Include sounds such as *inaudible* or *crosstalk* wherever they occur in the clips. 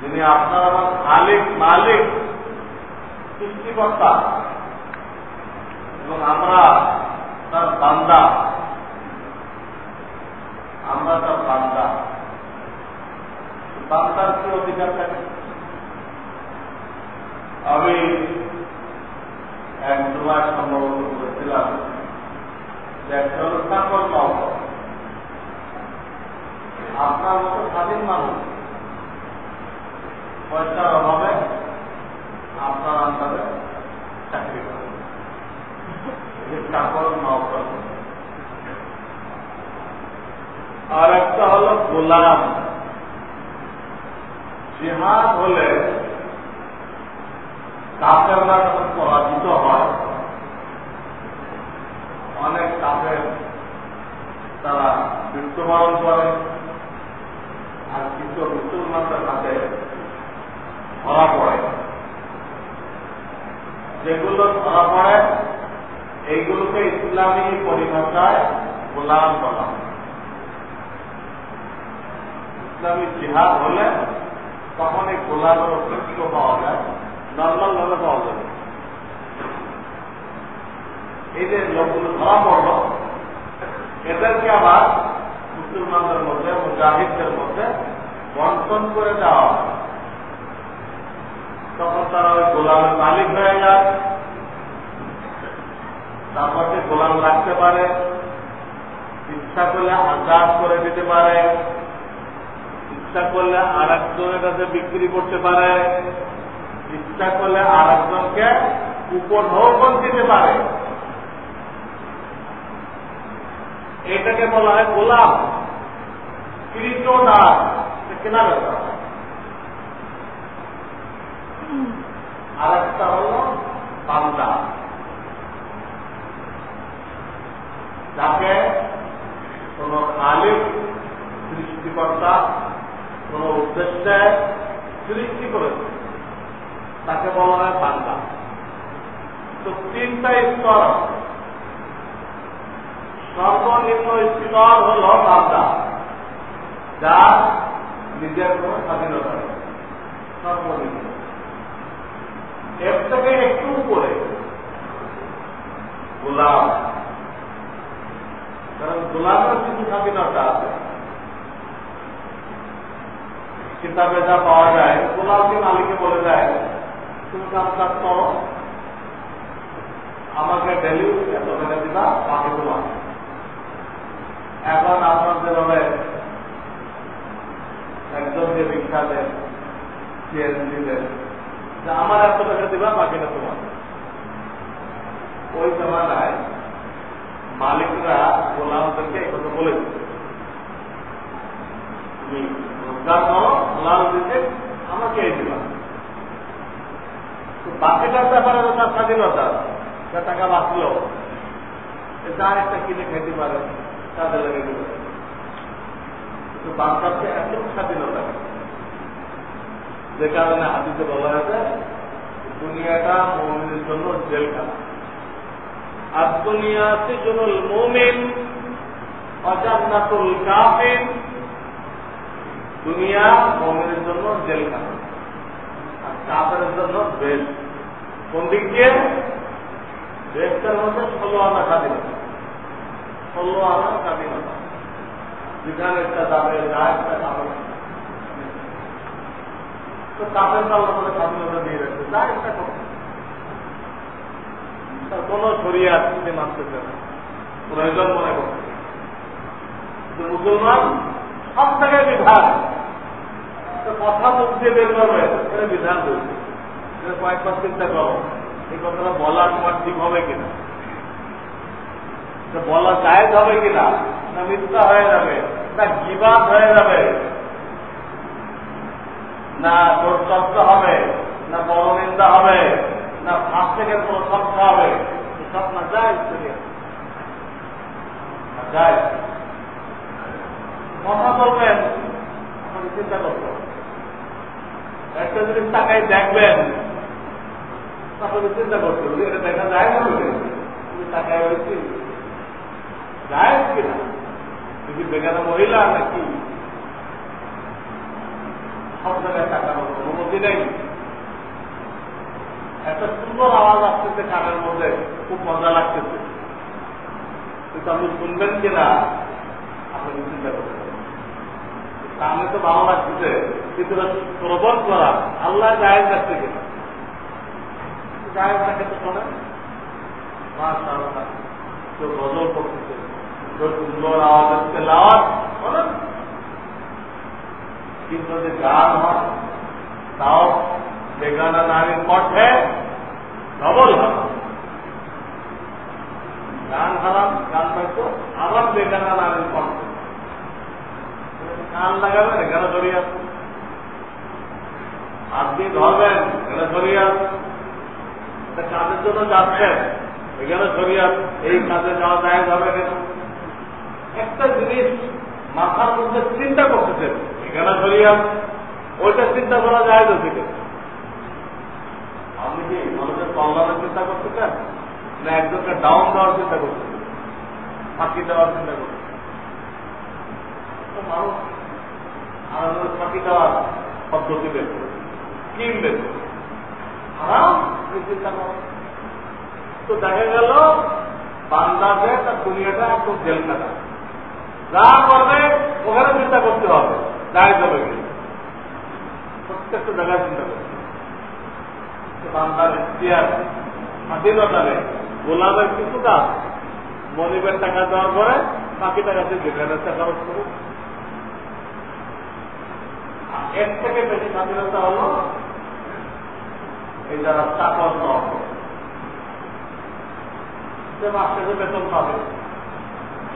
যিনি আপনার আমার মালিক মালিক, সৃষ্টিকর্তা এবং আমরা তার বান্দা। আমরা তার বান্দা। বান্দার কি অধিকার থাকে? আমি এক সময় সম্ভবত করেছিলাম যে একটা হলো চাকর আপনার মতো স্বাধীন মানুষ পয়সার অভাবে আপনার আন্দারে চাকরি করে চাকর নৌকর আর একটা হলো গোলাম। জিহাদ হলে কাফেররা যখন পরাজিত হয়, অনেক কাফের তারা মৃত্যুবরণ করে আর কিছু মুসলমানদের হাতে ধরা পড়ে। যেগুলো ধরা পড়ে, এইগুলোকে ইসলামী পরিভাষায় গোলাম বলা ইসলামী জিহাদ হলে তখন এই গোলামের অস্তিত্ব পাওয়া যায় নর্মাল ভাবে পাওয়া যাবে। এই যে লোকগুলো ধরা পড়ল, এদেরকে আবার মুসলমানদের মধ্যে, মুজাহিদদের মধ্যে বন্টন করে দেওয়া হয়। তখন তারা ওই গোলামের মালিক হয়ে যায়। তারপর তারপরে গোলাম রাখতে পারে, ইচ্ছা করলে আজাদ করে দিতে পারে, ইচ্ছা করলে আর একজনের কাছে বিক্রি করতে পারে, ইচ্ছা করলে আর একজনকে উপঢৌকন দিতে পারে। এটাকে বলা হয় গোলাম। কৃতদার কেনা বেচা আর একটা হল বান্দা যাকে কোন মালিক সৃষ্টিকর্তা, কোন উদ্দেশ্যে সৃষ্টি করেছে, তাকে বলা হয় বান্দা তো তিনটা স্তর সর্বনিম্ন স্তর হল বান্দা যার নিজের কোন স্বাধীনতা সর্বনিম্ন। এর থেকে একটু উপরে। গোলাম। কারণ গোলামের কিছু স্বাধীনতা আছে। কিতাবে যা পাওয়া যায়, গোলামকে মালিকে বলে দেয়, তুমি কাজ করো। আমাকে ডেলি এত টাকা দিবা, বাকি তোমার এখন আপনার যেভাবে একজনকে ভিক্ষা দেন যে আমার এত টাকা দিবা বাকিটা তোমার। ওই জমানায় মালিকরা গোলামদেরকে এই কথা বলে আমাকে এই বাকিটার ব্যাপারে তো তার স্বাধীনতা যা টাকা বাঁচলো যা একটা কিনে খেতে পারে, তাদের লেগে দিল এত স্বাধীনতা যে কারণে হাতিতে বলা হয়েছে, দুনিয়াটা মৌমিনের জন্য জেলখানা। আর দুনিয়া সিজনুল মুমিন অজান্নাতুল কাফির, দুনিয়া মৌমিনের জন্য জেলখানা। আর কাফের জন্য বেশ কোন দিক দিয়ে? দেশটার মধ্যে ষোলো আনা স্বাধীনতা। ষোলো আনা স্বাধীনতা। যেখানে একটা যাবে যা একটা যাবে তো কাপের আল্লাহ করে স্বাধীনতা দিয়ে রাখছে। যা একটা করছে কোন সরিয়া তিনি মানতেছে প্রয়োজন মনে করছে মুসলমান সব জায়গায় বিধান। কথা মুখ বের করবে এটা বিধান বলছে কয়েকবার চিন্তা করো, এই কথাটা বলা তোমার ঠিক হবে কিনা? বলা জায়জ হবে কিনা? না মিথ্যা হয়ে যাবে, না গিবাদ হয়ে যাবে? না চর্চা হবে, না বড় নিন্দা হবে, না ফাঁস থেকে প্রশংসা হবে সব না যায় যায়। কথা বলবেন আপনাকে চিন্তা করতে একটা জিনিস তাকাই দেখবেন, তাহলে চিন্তা করতে হবে, এটা দেখা যায় না তাকায় হয়েছি যায় কিনা? তুমি বেগানা মহিলা নাকি সব জায়গায় তাকানোর অনুমতি নেই। একটা সুন্দর আওয়াজ আসতেছে কানের মধ্যে, খুব মজা লাগতেছে। কিন্তু আপনি শুনবেন কিনা আপনি চিন্তা করতে কানে তো ভালো লাগতেছে কিন্তু প্রবল করা আল্লাহ জায়েজ রাখছে কিনা জায়েজ রাখে তো শোনেন। কেউ গজল করতেছে সুন্দর আওয়াজ হচ্ছে লাওয়াজ শোনেন কিন্তু যদি গান হয়, তাও বেগানা নারীর কণ্ঠে ডবল হারাম গান হারাম, গান হয়তো আবার বেগানা নারীর কণ্ঠে কান লাগাবেন এখানে ধরিয়ে আসুন আপনি ধরবেন এখানে ধরিয়ে আসুন কাজের জন্য যাচ্ছেন এখানে ধরিয়ে এই কাজে যাওয়া যায় যাবে একটা জিনিস মাথার মধ্যে চিন্তা করতেছেন এখানে ধরিয়ে ওইটা চিন্তা করা যায় তো থেকে আপনি কি মানুষের কল্যাণের চিন্তা করতেছেন না একজনকে ডাউন দেওয়ার চিন্তা করতেছেন ফাঁকি দেওয়ার চিন্তা করতেছেন মানুষ ফাঁকি দেওয়ার পদ্ধতি বের স্কিম বের চিন্তা করো। তো দেখা গেল বান্দাতে তার দুনিয়াটা একদম জেলখানা। যা করবে, ওখানে চিন্তা করতে হবে। যাই যাবে প্রত্যেকটা জায়গায় চিন্তা করতে বান্দার নেই গোলামের কিছু মনিবের টাকা দেওয়ার পরে বাকি টাকাতে যেখানে খরচ করুন এর থেকে বেশি স্বাধীনতা হল এই যারা চাকর দেওয়া সে বেতন পাবে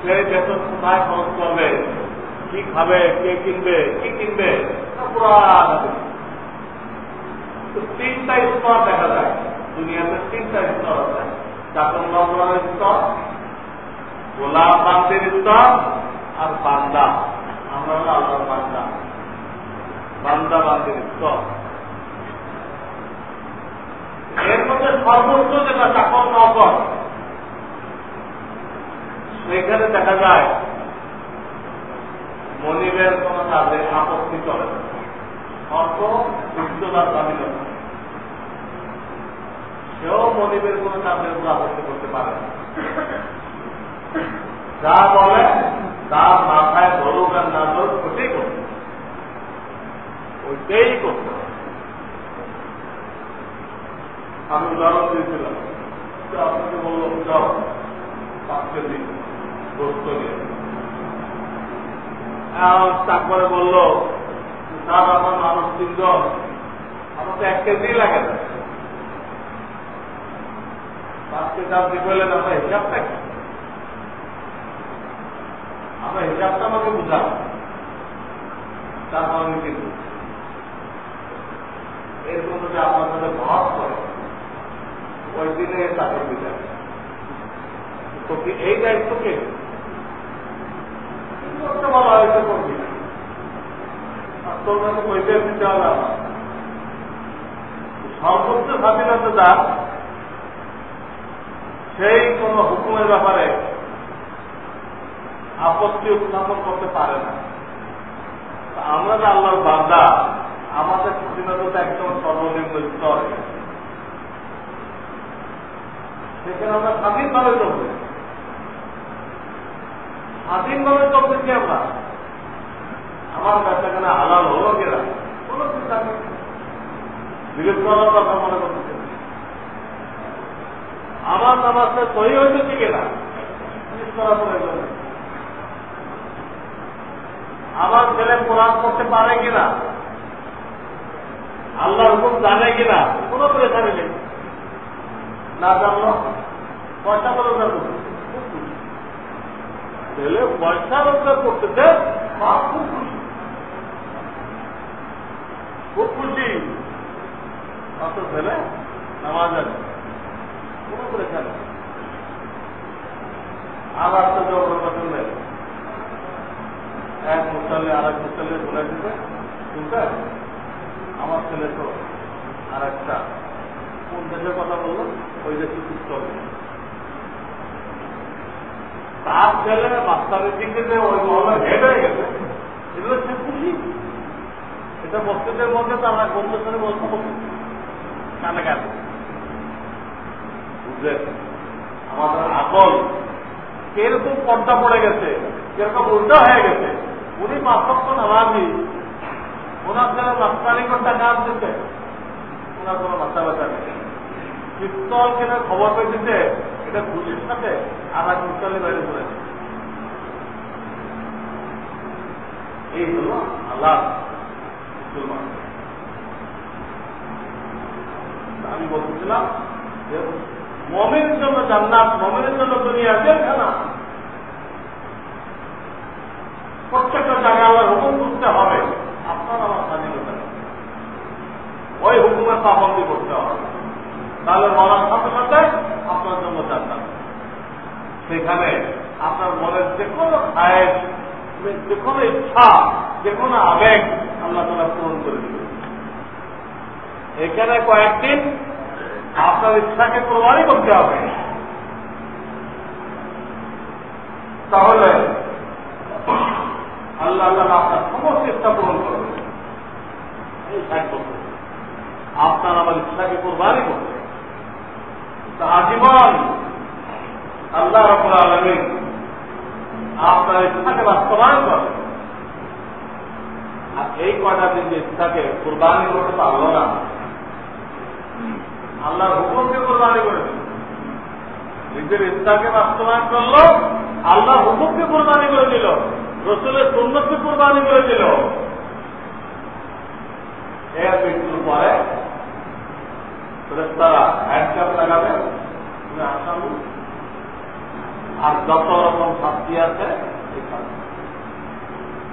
সে বেতন কোথায় খরচ করবে? কি খাবে কে কিনবে? কি কিনবে তিনটা স্তর দেখা যায়। দুনিয়াতে তিনটা স্তর আছে। চাকর স্তর, গোলাপ বান্দের স্তর, আর বান্দা। আমরা হলো আল্লাহর বান্দা। বান্দা বান্দের স্তর। এর মধ্যে সর্বোচ্চ যেটা চাকর নগর সেখানে দেখা যায় মনিবের কোন কাজে আপত্তি চলে না। অর্থ বিশ্বদার স্বাধীনতা সেও মনিবের কোন কাজের উপর আপত্তি করতে পারে না। যা বলে তার মাথায় ধরুক আর না ধরুক ওটাই করতে ওইটাই করতে আমি উদাহরণ দিয়েছিলাম। আপনাকে বলল যাও পাঁচ কেজি গোস্ত নিয়ে। তারপরে বলল স্যার আমার মানুষ তিনজন। আমার তো এক কেজি লাগে না। পাঁচ কেজি আপনি বললেন আমরা হিসাবটা কি আমরা হিসাবটা আমাকে বুঝান তারপর আমি কিন্তু এরকম যদি আপনার সাথে ভাব করে, ওই দিনে তাকে বিদায় তো এই দায়িত্ব কে? সর্বোচ্চ স্বাধীনতা সেই কোন হুকুমের ব্যাপারে আপত্তি উত্থাপন করতে পারে না। আমরা যে আল্লাহর বান্দা, আমাদের স্বাধীনতা একদম সর্বনিম্ন স্তরে। সেখানে আমরা স্বাধীনভাবে চলতে স্বাধীনভাবে চলতেছি আমরা। আমার কাছে এখানে হালাল হলো কিনা? কোনো চিন্তা নেই। করার কথা মনে করতেছে আমার নামাজটা সহি হয়েছে কিনা? আমার ছেলে কোরআন করতে পারে কিনা? আল্লাহ হুকুম জানে কিনা? কোনো পরেশানি নেই। না জানলো? পয়সা করতে ছেলে পয়সা রোজগার করতেছে মা খুব খুশি। খুব খুশি। অত ছেলে, নামাজ আছে কোনো আবার তো কথা নেই এক মুসাল্লি আর এক মুসাল্লি বলে দিতে শুনতে? আমার ছেলে তো আর একটা। কোন দেশের কথা বলল? ওই দেশে সুস্থ হবে। তার ছেলে বাচ্চাদের দিক থেকে ওই মহলের হেড গেছে এগুলো সে খুশি এটা মসজিদের মধ্যে তো আমরা বন্ধুর সাথে বলতে বলছি কানে বুঝলেন? আমাদের আকল কীরকম পর্দা পড়ে গেছে, কীরকম উল্টা হয়ে গেছে। উনি পাঁচক্ষ নামাজি ওনার ছেলে মাস্তানি করে টাকা আনতেছে ওনার কোনো মাথা ব্যথা নেই পিস্তল খবর পেয়েছে এটা খুশির সাথে এক পিস্তলে বাইরে করেছে এই হল আল্লাহ মুসলমান। আমি বলতেছিলাম যে মমিনের জন্য জান্নাত, মমিনের জন্য দুনিয়া জেলখানা প্রত্যেকটা জায়গায় আল্লাহ হুকুম করতে হবে। আপনার আমার স্বাধীনতা ওই হুকুমের পাবন্দি করতে হবে। তাহলে মরার সাথে সাথে আপনার জন্য জান্নাত। সেখানে আপনার মনের যে কোনো যে কোনো ইচ্ছা, যে কোনো আবেগ আল্লাহ তারা পূরণ করে দিবে এখানে কয়েকদিন আপনার ইচ্ছাকে প্রমাণই করতে হবে। তাহলে আল্লাহ আল্লাহ আপনার সমস্ত ইচ্ছা পূরণ করবে আপনার আমার ইচ্ছাকে কোরবানি। করবে আজীবন আল্লাহ রকুল আলমী আপনার ইচ্ছাকে বাস্তবায়ন করে আর এই কয়টা দিন যে ইচ্ছাকে কোরবানি করতে পারল না আল্লাহর হুকুমকে কোরবানি করে দিল নিজের ইচ্ছাকে বাস্তবায়ন করল আল্লাহ হুকুমকে কোরবানি করে দিল, রসুলের সুন্নতকে কোরবানি করে দিল। এর মৃত্যুর পরে আর যত রকম শাস্তি আছে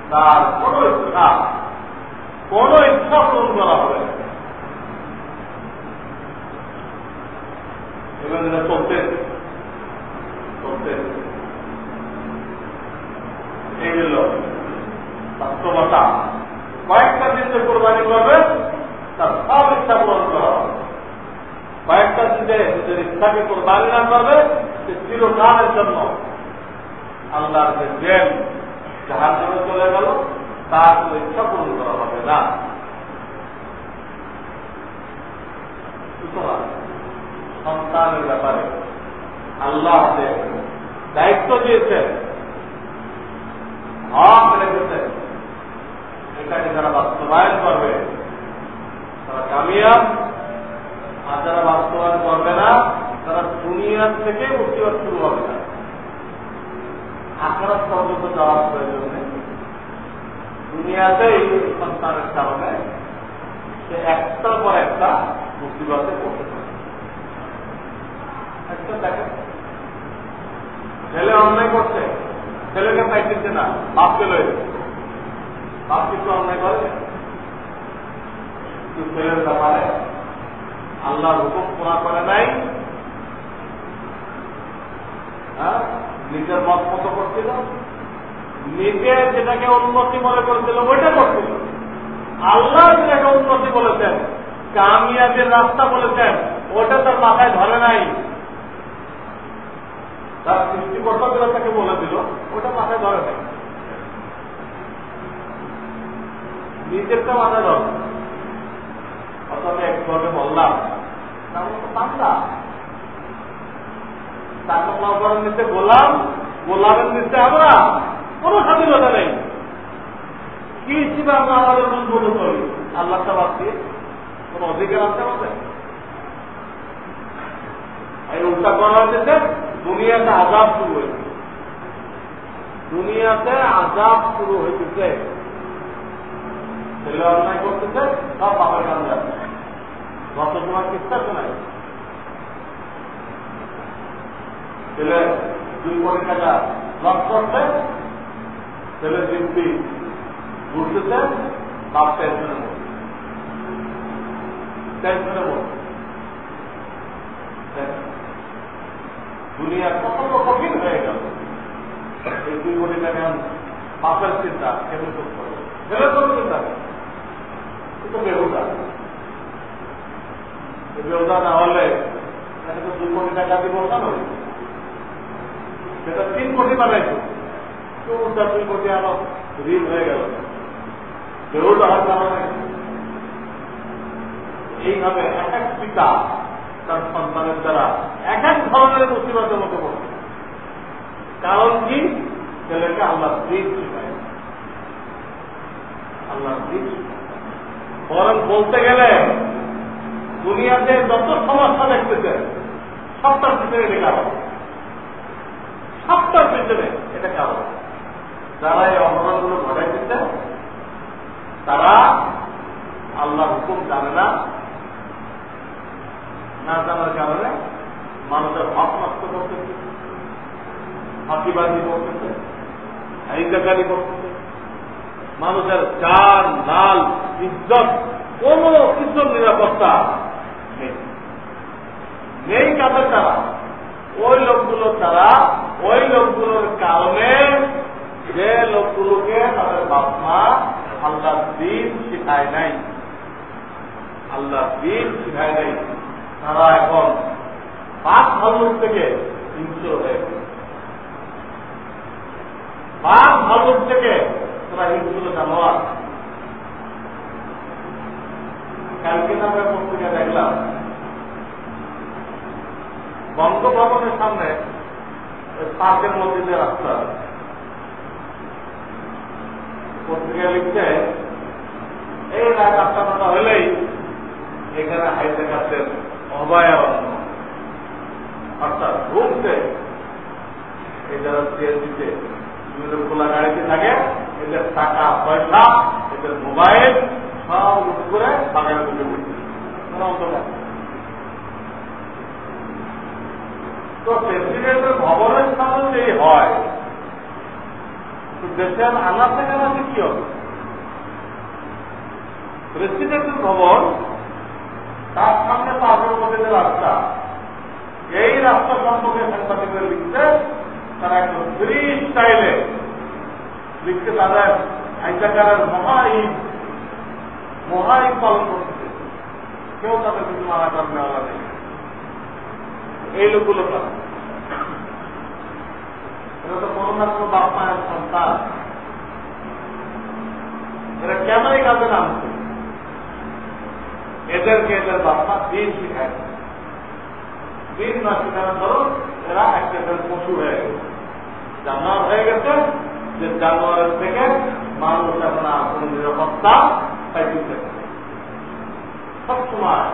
তার কোন ইচ্ছা কোন ইচ্ছা পূরণ করা হবে কয়েকটা দিনে কোরবানি করবে, তার সব ইচ্ছা পূরণ করা হবে। কয়েকটা দিনে নিজের ইচ্ছাকে কোরবানি না করবে, সে চিরকালের জন্য আল্লাহর যে জেল যাহার জন্য চলে গেল, তার কোনো ইচ্ছা পূরণ করা হবে না। সুতরাং সন্তানের ব্যাপারে আল্লাহ দায়িত্ব দিয়েছেন, হক রেখেছেন, এটাকে যারা বাস্তবায়ন করবে, তারা কামিয়াব। যারা বাস্তবায়ন করবে না, তারা দুনিয়ার থেকে মুক্তিবাদ শুরু হবে না। আখড়াত পর্যন্ত যাওয়ার প্রয়োজন নেই। দুনিয়াতেই সন্তানের কারণে সে একটার পর একটা মুক্তিবাদে পড়তে ছেলে অন্যায় করছে, ছেলেকে পাইতেছে না বাপকে লয়ে বাপ কিছু অন্যায় করে? ছেলের ব্যাপারে আল্লাহর হুকুম পুরা করে নাই। হ্যাঁ? নিজের মত মতো করছিল। নিজে যেটাকে উন্নতি মনে করেছিল, ওইটা করছিল। আল্লাহ যেটাকে উন্নতি বলেছেন কামিয়াদের রাস্তা বলেছেন, ওটা তার মাথায় ধরে নাই। তার সৃষ্টিকর্তা যেটা তাকে বলে দিল, ওটা মাথায় ধরে নাই। নিজেরটা মাথায় ধরে। একটু আগে বললাম। নিচে গোলাম গোলামের আমরা কোন স্বাধীনতা নেই। কি আমরা আমাদের করি আল্লাহ কোন অধিকার আছে আমাদের? এই উল্টা করা হয়েছে দুনিয়াতে আজাব শুরু হয়েছে। দুনিয়াতে আজাব শুরু হয়েছে ছেলে অন্যায় করতেছে, সব বাবার কারণে যাচ্ছে। গত তোমার কিস্তা শোনায়। ছেলে দুই কোটি টাকা লস করছে, ছেলে জিপি ঘুরতেছে, বাপ টেনশনে মধ্যে টেনশনে মধ্যে দুনিয়া কত কঠিন হয়ে গেল। এই দুই কোটি টাকা বাপের চিন্তা কেমন করতে হবে ছেলে কোনো চিন্তা নেই কিন্তু বেহুদা বেহুদা না হলে তাকে তো দুই কোটি টাকা দিব না নয় সেটা তিন কোটি বানাইছে চৌটা দুই কোটি আরও ঋণ হয়ে গেল। বেহুদা হাত কারণে এইভাবে এক এক পিতা তার সন্তানের দ্বারা এক এক ধরনের মুসিবতের মতো পড়ছে কারণ কি? ছেলেকে আল্লাহ দিন শিখায়। আল্লাহ দিন শিখায়। বরং বলতে গেলে দুনিয়াতে যত সমস্যা দেখতেছে, সবটার পিছনে এটা কারণ। সবটার পিছনে এটা কারণ। যারা এই অপরাধগুলো ঘটাইতেছে, তারা আল্লাহ হুকুম জানে না না জানার কারণে মানুষের হক নষ্ট করতেছে ফাঁকিবাজি করতেছে, হাইজাকারি করতেছে। মানুষের চান লাল ইজ্জত, কোন কিছুর নিরাপত্তা নেই কাদের তারা ওই লোকগুলো তারা ওই লোকগুলোর কারণে যে লোকগুলোকে তাদের বাপমা আল্লাহ দিন শিখায় নাই। আল্লাহ দিন শিখায় নাই। তারা এখন পাঁচ ভালুর থেকে হিংস্র হয়ে পাঁচ ভালুর থেকে তারা হিংস্র জানোয়ার। কালকে আমরা পত্রিকা দেখলাম। বঙ্গভবনের সামনে পার্কের মধ্যে যে রাস্তা। পত্রিকা লিখছে, এই রাত আটটা হলেই এখানে হাইতে কাছের অভয়ারণ্য অর্থাৎ ঘুমছে এই যারা সিএনজিতে বিভিন্ন খোলা গাড়িতে থাকে, এদের টাকা, পয়সা, এদের মোবাইল সব করে বাগানে ঢুকে পড়ছে তো প্রেসিডেন্টের ভবনের সামনে যদি হয়। তো দেশের থেকে আমাকে কি হবে? প্রেসিডেন্টের ভবন তার সামনে পাশের মধ্যে রাস্তা এই রাস্তা সম্পর্কে সাংবাদিকদের লিখতে তারা একদম ফ্রি স্টাইলে। লিখতে তাদের আইজাকারের মহাঈদ মহাঈদ পালন করতেছে কেউ তাদের কিছু মানা করেন নেওয়া নেই এই লোকগুলো এরা কেন এই কাজে নামছে? এদেরকে এদের বাপমা দিন শিখায়। দিন না শিখানোর ধরুন এরা একটা পশু হয়ে গেছে। জানোয়ার হয়ে গেছে যে জানোয়ারের থেকে মানুষ এখন কোন নিরাপত্তা পাইতে সবসময়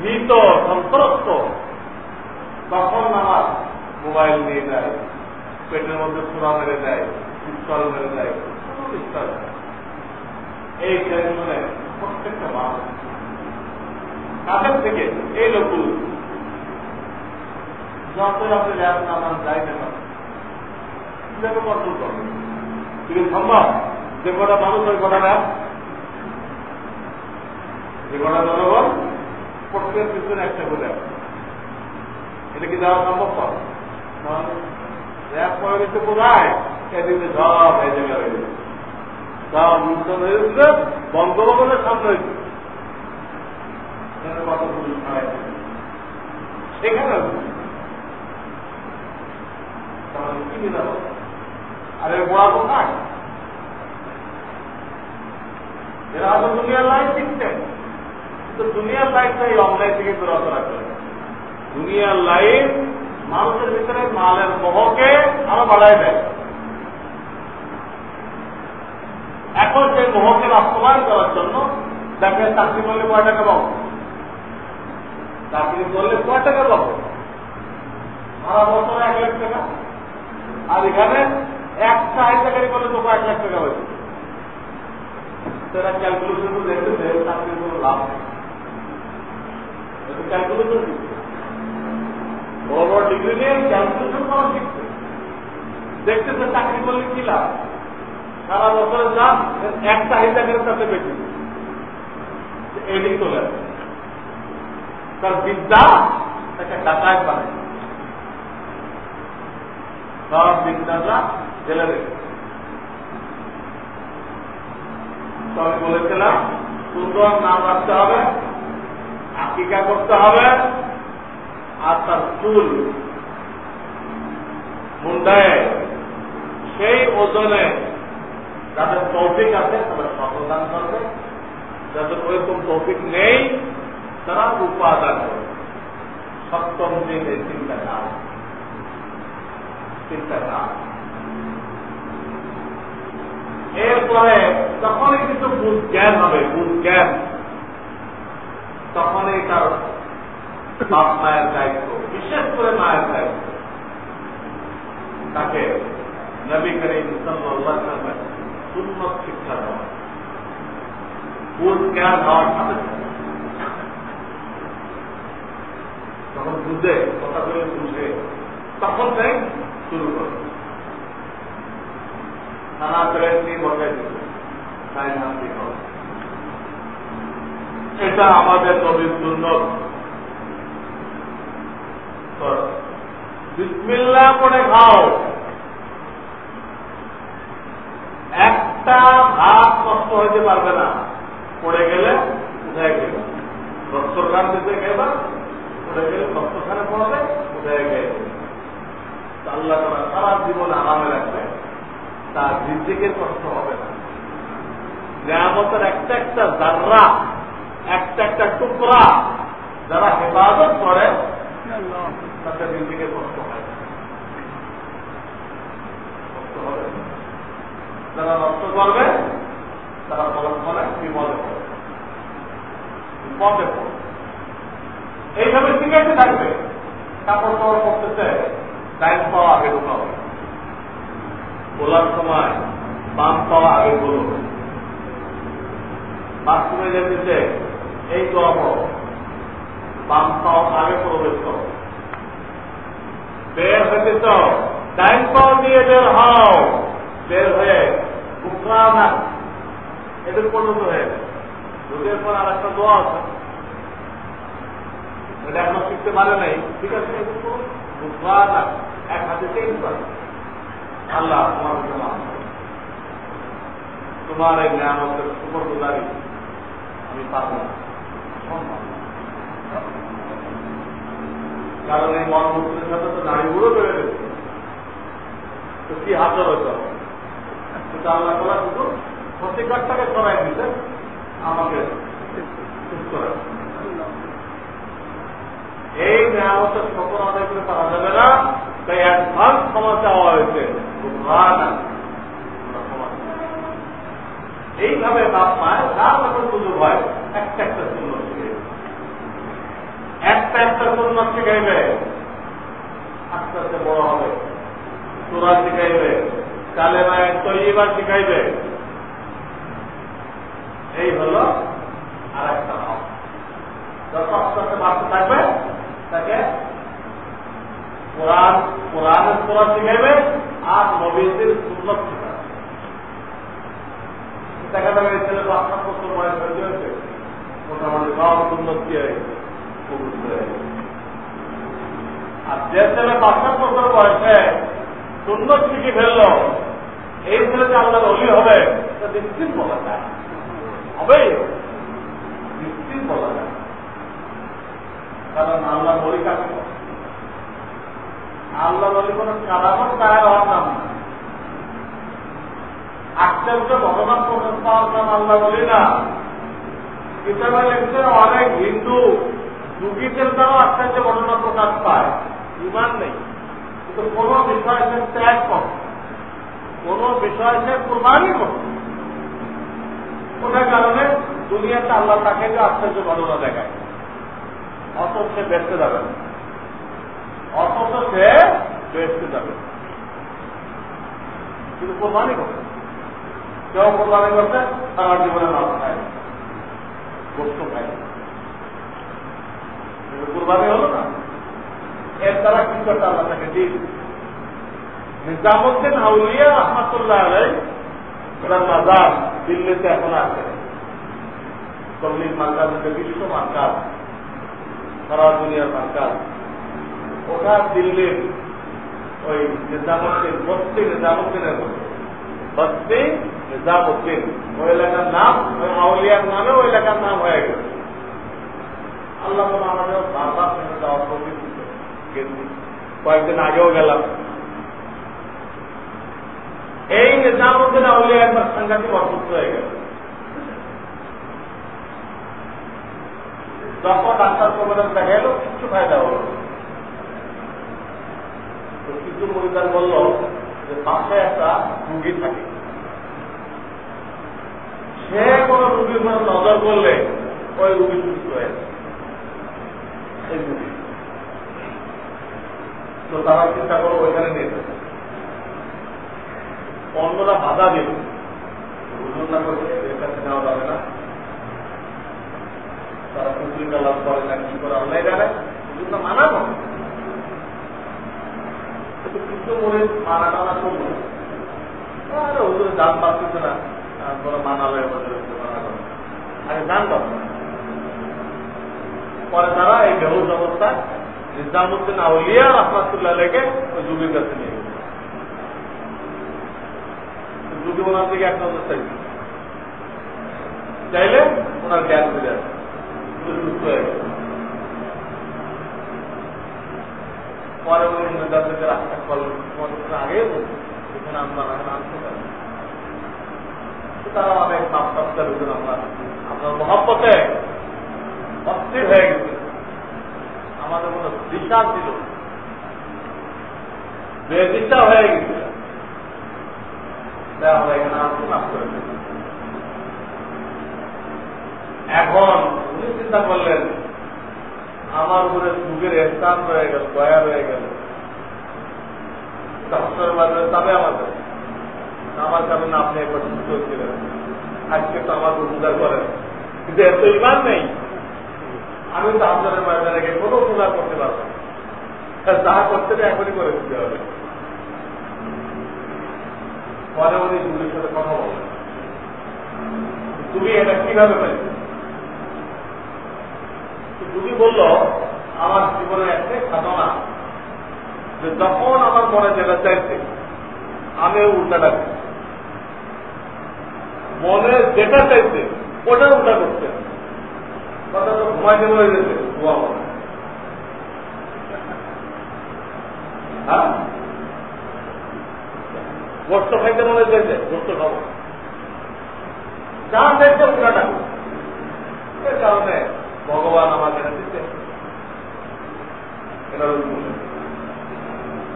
ভীত সন্ত্রস্ত, তখন আমার মোবাইল নিয়ে যায় পেটের মধ্যে সুরা মেরে দেয়, পিস্তল মেরে দেয় পিস্তল এই টেনশনে প্রত্যেকটা মানুষ কাদের থেকে এই লোকগুলো যতই আপনি ল্যাব নামান যাই না কীভাবে কন্ট্রোল করবেন? কিন্তু সম্ভব, যে কটা মানুষ ওই কটা ল্যাব? যে কটা জনগণ প্রত্যেকের পিছনে একটা করে এটা কি দেওয়া সম্ভব র্যাব করে দিতে বোঝায় সেদিকে সব এই জায়গায় হয়ে গেছে সব বঙ্গভবনের সামনে হয়েছে সেখানে আরে বড়া কাজ এরা হয়তো দুনিয়ার কিন্তু দুনিয়ার লাইফটা এই অনলাইন থেকে দূরত্ব রাখতে দুনিয়ার লাইফ মানুষের ভিতরে মালের মোহকে আরও বাড়াই দেয়। এখন সেই মোহকে বাস্তবায়ন করার জন্য দেখেন চাকরি করলে কয় টাকা পাবো? চাকরি করলে কয় টাকা পাবো? সারা বছর এক লাখ টাকা। আর এখানে একটা চাকরি করলে তো কয়েক লাখ টাকা হয়েছে। সেটা ক্যালকুলেশন দেখতেছে, চাকরির কোনো লাভ নেই। ক্যালকুলেশন বড় বড় ডিগ্রি নিয়ে ক্যালকুলেশন করা শিখছে। দেখতেছে চাকরি করলে কি লাভ? সারা বছরের দাম এক চাহিদাকের কাছে বেশি। এদিক চলে তার বিদ্যা তাকে ডাকায় পারে সব বিদ্যাটা জেলে রেখে আমি বলেছিলাম, সুন্দর নাম রাখতে হবে। আকিকা করতে হবে? আর তার চুল মুন্ডায়, সেই ওজনে যাদের তৌফিক আছে তারা সমাধান করবে। যাদের ওইরকম তৌফিক নেই, তারা উপাদান করবে। সপ্তম দিন এই চিন্তা কাজ। চিন্তা কাজ। এরপরে যখনই কিছু বুধ জ্ঞান হবে বুধ জ্ঞান। তখনই তার বাপ মায়ের দায়িত্ব, বিশেষ করে মায়ের দায়িত্ব। তাকে নবী করিম ওয়াসাল্লাম সুন্নত শিক্ষা দেওয়া। জ্ঞান হওয়ার সাথে যখন বুঝে, কথা বুঝে, তখন তাই শুরু করে। থানা করে নিয়ে তাই নাম দিয়ে এটা আমাদের নবীর সুন্নত। বিসমিল্লা করে খাও। একটা ভাত নষ্ট হইতে পারবে না। পড়ে গেলে উঠে গেলে। রক্তখান দিতে গেবা, পড়ে গেলে রক্তখানে পড়াবে উঠে গেলে। আল্লাহ তারা সারা জীবন আরামে রাখবে। তার নিজেকে কষ্ট হবে না। নিয়ামতের একটা একটা জাররা একটা একটা টুকরা যারা হেফাজত করে, তাদের নিজেকে কষ্ট হয়। যারা নষ্ট করবে, তারা ফলন করে বিপদে পড়ে। বিপদে পড়ে। এইভাবে শিখাইতে থাকবে। কাপড় টাপড় করতেছে টাইম পাওয়া আগে ঢোকাবে বলার সময় বাম পাওয়া আগে বলো বাথরুমে যেতেছে এই দোয়া পড়ো। বাম পাও আগে প্রবেশ করো। বের হইতেছ ডাইন পাও দিয়ে বের হও। বের হয়ে না এদের পর্যন্ত হয়ে দুধের পর আর একটা দোয়া আছে। এটা এখনও শিখতে পারে নাই। ঠিক আছে বুকরা না এক হাতে চেঞ্জ করে আল্লাহ তোমার তোমার এই নিয়ামতের আমি পারব না কারণ এই মর্মূর্তির সাথে তো নারীগুলো বেড়ে গেছে। তো কি হাতে হইতে হবে কিন্তু আল্লাহ করা শুধু প্রতিকারটাকে সরাই দিতে আমাকে এই নিয়ামতের সকল আদায় করে পাওয়া যাবে না, তাই অ্যাডভান্স ক্ষমা চাওয়া হয়েছে। এইভাবে বাপ মায়ের যা যখন সুযোগ হয় একটা একটা সুন্দর শিখে শিখাইবে। আস্তে আস্তে বড় হবে। সুরা শিখাইবে। কালেমায় তৈবার শিখাইবে। এই হল আর একটা ভাব যত আস্তে আস্তে বাড়তে থাকবে, তাকে কোরআন, কোরআনের সুরা শিখাইবে আর নবীদের সুন্নত শিখাবে। দেখা যাবে ছেলে পাঁচ সাত বছর বয়স হয়েছে মোটামুটি সব সুন্নত দিয়ে আর যে ছেলে পাঁচ বছর বয়সে সুন্নত শিখে ফেলল, এই ছেলে যে আল্লাহর অলি হবে তা নিশ্চিত বলা যায়। হবেই। নিশ্চিত বলা যায়। কারণ আল্লাহ বলি কাকে আল্লাহ বলি কোন কারামত গায়ের হওয়ার নাম না। আশ্চর্য ঘটনা প্রকাশ পাওয়ার নাম আল্লাহ বলি না। কিতাবে লিখছে অনেক হিন্দু যুগীদের দ্বারা আশ্চর্য ঘটনা প্রকাশ পায়, ইমান নেই। কিন্তু কোন বিষয় সে ত্যাগ করে কোন বিষয় সে কোরবানি করে কারণে দুনিয়াতে আল্লাহ তাকে যে আশ্চর্য ঘটনা দেখায় অথচ সে বেঁচতে যাবে না। অথচ সে বেঁচতে যাবে কিন্তু কোরবানি করবে কেউ কোরবানি করতে সারা জীবনে মাছ খায় গোস্ত খায় কোরবানি হলো না। এর দ্বারা কিন্তু একটা আল্লাহ তাকে দিন নিজামুদ্দিন আউলিয়া রহমতুল্লাহ আলাই মাজার দিল্লিতে এখন আছে। চল্লিশ মার্কাজ বিশ্ব মার্কাজ সারা দুনিয়ার মার্কাজ ওটা দিল্লির ওই নিজামুদ্দিন বস্তি নিজামুদ্দিনের বস্তি নিজামুদ্দিন ওই এলাকার নাম, ওই আউলিয়ার নামে ওই এলাকার নাম হয়ে গেছে আল্লাহ আমাদের বারবার সেখানে যাওয়ার প্রতি কয়েকদিন আগেও গেলাম। এই নিজামুদ্দিন আউলিয়া একবার সাংঘাতিক অসুস্থ হয়ে গেল। যখন ডাক্তার প্রবেদন দেখা এলো কিছু ফায়দা হলো কিছু মরিদার বলল যে, পাশে একটা রুগী থাকে। সে কোন রুগীর মধ্যে নজর করলে ওই রুগী সুস্থ হয়ে তো তারা চিন্তা করো ওইখানে নিয়ে যাবে। অন্যরা বাধা দেবে বুঝুন না করে এর কাছে নেওয়া যাবে না। তারা পুকুরি কালাম করে না, কি করে আল্লাহ জানে। বুঝুন মানা করে কিন্তু মনে মানা টানা করব আরে ওদের দাম পাচ্ছিছে না। পরে তারা এই বেহুজ অবস্থায় নিজামুদ্দিন আউলিয়া রহমাতুল্লাহ লেগে ওই যুগের কাছে নিয়ে গেছে যুগে ওনার দিকে এক নজর চাইবে চাইলে ওনার জ্ঞান ফিরে আসে। সুস্থ হয়ে গেছে পরে উনি রাস্তা তোমাদের আগে এখানে আমরা আনতে পারি তারা অনেক মাপ সপ্তাহ দিতেন আমরা আপনার অস্থির হয়ে গেছে। আমাদের দিশা ছিল। বেদিশা হয়ে গেছিল আমরা এখানে আসুন মাফ করে এখন উনি চিন্তা করলেন, আমার উপরে যুগের গেল, দয়া গেল। আমাদের। আমার কারণ আপনি একবার সুস্থ ছিলেন আজকে তো আমার উদ্ধার করেন। কিন্তু এত ইমান নেই। আমি তো আপনাদের ময়দানে গিয়ে কোনো উদ্ধার করতে পারব যা করতে এখনই করে দিতে হবে। পরে উনি যুগের সাথে কথা বলেন তুমি এটা কীভাবে পাই তুমি বলল, আমার জীবনে একটাই সাধনা যে যখন আমার মনে যেটা চাইছে আমি উল্টাটা মনে যেটা চাইছে, ওটা উল্টা করছে। ঘুমাইতে হ্যাঁ মনে গোস্ত খাব। চাইছে কারণে ভগবান আমাকে দিতে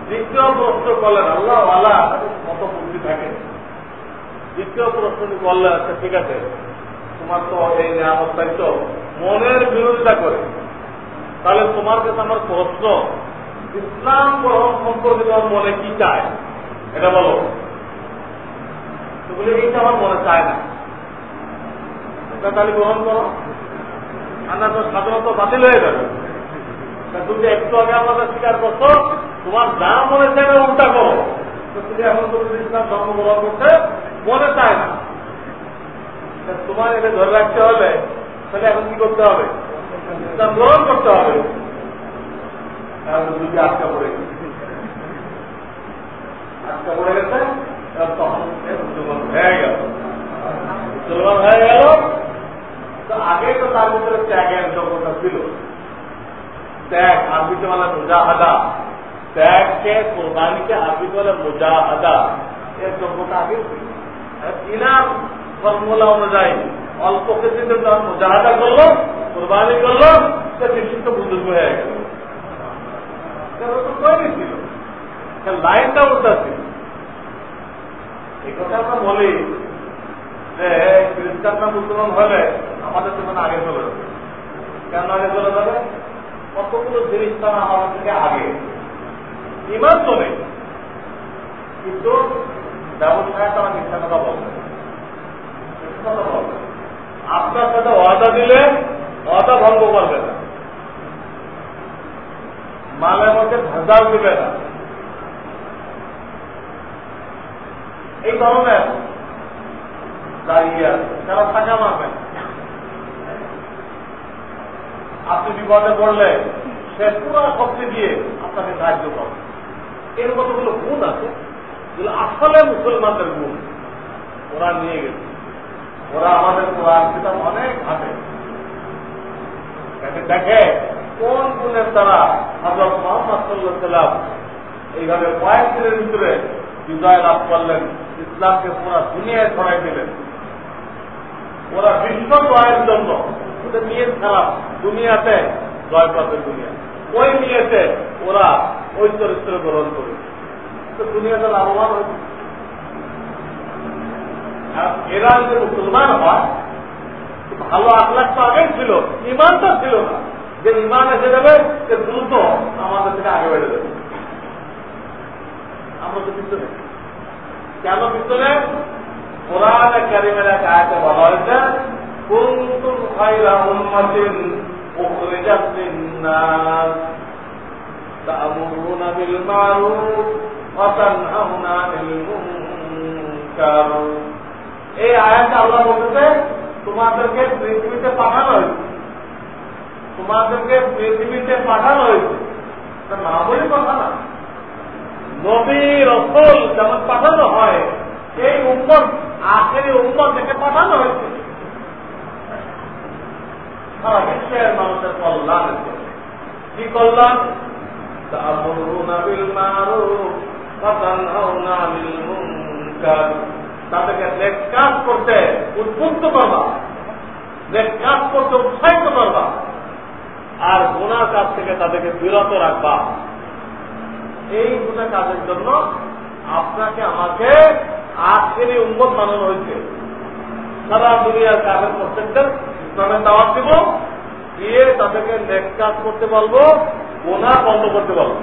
দ্বিতীয় প্রশ্ন করলেন আল্লাহ আল্লাহ কত বুদ্ধি থাকে। দ্বিতীয় প্রশ্ন করলেন আচ্ছা ঠিক আছে? তোমার তো এই নিয়ামত তো মনের বিরোধিতা করে। তাহলে তোমার কাছে আমার প্রশ্ন, ইসলাম গ্রহণ সম্পর্কে তোমার মনে কি চায়? এটা বলো। বলে, এইটা আমার মনে চায় না। এটা তাহলে গ্রহণ করো। না তো স্বাধীনতা বাতিল হয়ে যাবে। তুমি একটু আগে আমাদের স্বীকার করছ, তোমার যা মনে চায় উল্টা করো। তুমি এখন তুমি ইসলাম ধর্ম গ্রহণ করতে মনে চায় না তোমার এটা ধরে রাখতে হলে তাহলে এখন কি করতে হবে? ইসলাম গ্রহণ করতে হবে। দুটি আটকা পড়ে গেছে। আটকা পড়ে গেছে তখন মুসলমান হয়ে গেল। মুসলমান হয়ে গেল। তো আগে তো তার ভিতরে ত্যাগের যোগ্যতা ছিল। ত্যাগ, আরবিতে বলে মুজাহাদা। ত্যাগকে কোরবানিকে আরবিতে বলে মুজাহাদা। এর যোগ্যতা আগে ইনার ফর্মুলা অনুযায়ী অল্প কিছুতে যখন মুজাহাদা করল, কোরবানি করল সে বিশিষ্ট বুজুর্গ হয়ে গেল। তৈরি ছিল। লাইনটা উল্টা ছিল এই কথা আমরা বলি যে, খ্রিস্টানরা মুসলমান হলে আমাদের জীবনে আগে চলে যাবে। কেন আগে চলে যাবে? কতগুলো জিনিস তারা আমাদের থেকে আগে। ইমান নেই। কিন্তু আপনার সাথে ওয়াদা দিলে ওয়াদা ভঙ্গ করবে না মালের মধ্যে ভেজাল দিবে না এই ধরনের দাঁড়িয়ে আছে তারা টাকা মারবেন আপনি বিপদে পড়লে সে পুরো শক্তি দিয়ে আপনাকে সাহায্য করবে। এর কতগুলো গুণ আছে? যেগুলো আসলে মুসলমানদের গুণ ওরা নিয়ে গেছে। ওরা আমাদের কোরআন কিতাব অনেক ঘাটে। দেখে কোন গুণের দ্বারা হজরত মোহাম্মদ সাল্লাহ এইভাবে কয়েক দিনের ভিতরে বিজয় লাভ করলেন, ইসলামকে পুরা দুনিয়ায় ছড়াই দিলেন। ওরা বিশ্ব জয়ের জন্য। ওদের নিয়ে খারাপ দুনিয়াতে জয় পাবে দুনিয়া। ওই নিয়েতে ওরা ওই চরিত্র গ্রহণ করে তো দুনিয়াতে লাভবান হয়েছে। এরা যে মুসলমান হয় ভালো আখলাখ তো আগেই ছিল ইমানটা ছিল না। যে ইমান এসে যাবে সে দ্রুত আমাদের থেকে আগে বেড়ে যাবে। আমরা তো পিছনে। কেন পিছনে? কোরআন কারিমের এক আয়াতে বলা হয়েছে, কুনতুম খায়রা উম্মাতিন উখরিজাত লিন-নাস তা'মুরুনা বিল মা'রুফ। তানহাউনা আনিল মুনকার এই আয়াতে আল্লাহ বলতেছে, তোমাদেরকে পৃথিবীতে পাঠানো হয়েছে। তোমাদেরকে পৃথিবীতে পাঠানো হয়েছে। না বলি কথা না। নবী রসল যেমন পাঠানো হয়, এই উম্মত আখেরি উম্মত থেকে পাঠানো হয়েছে। সারা বিশ্বের মানুষের কল্যাণ কি কল্যাণ? তাদেরকে নেক কাজ করতে উদ্বুদ্ধ করবা। নেক কাজ করতে উৎসাহিত করবা। আর গুণার কাজ থেকে তাদেরকে বিরত রাখবা। এই গুণা কাজের জন্য আপনাকে আমাকে আখেরি উন্মত বানানো হয়েছে। সারা দুনিয়ার কাজের প্রত্যেকদের ইসলামের দাওয়াত দিব। দিয়ে তাদেরকে নেক কাজ করতে বলব গোনা বন্ধ করতে বলব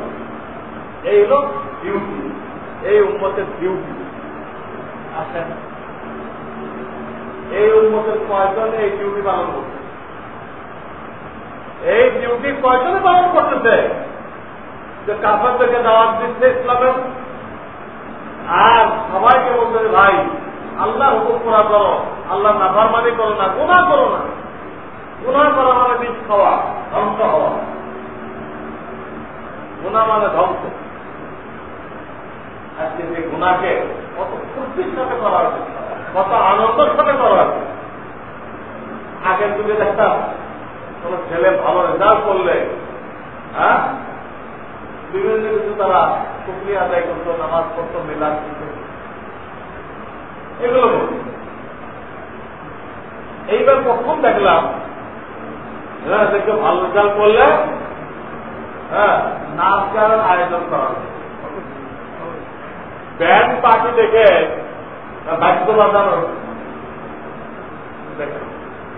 এই হল ডিউটি এই উন্মতের ডিউটি আসেন এই উন্মতের কয়জন এই ডিউটি পালন করছে? এই ডিউটি কয়জনে পালন করতেছে? যে কাফার থেকে দাওয়াত দিচ্ছে ইসলামের। আর সবাইকে বলতে ভাই আল্লাহ হুকুম করা করো। আল্লাহ নাফার মানে করো না গুণা করো না। গুণা করা মানে বীজ খাওয়া ধ্বংস হওয়া। গুণা মানে ধ্বংস। আজকে যে গুণাকে কত ফুর্তির সাথে করা হয়েছে, কত আনন্দের সাথে করা হয়েছে। আগের যুগে দেখতাম, কোন ছেলে ভালো রেজাল্ট করলে হ্যাঁ? বিভিন্ন কিছু তারা শুক্রিয়া আদায় করতো, নামাজ পড়তো মেলা এগুলো এইবার প্রথম দেখলাম হ্যাঁ দেখে ভালো রেজাল্ট করলে হ্যাঁ নাচ গানের আয়োজন করা ব্যান্ড পার্টি দেখে বাদ্য বাজানো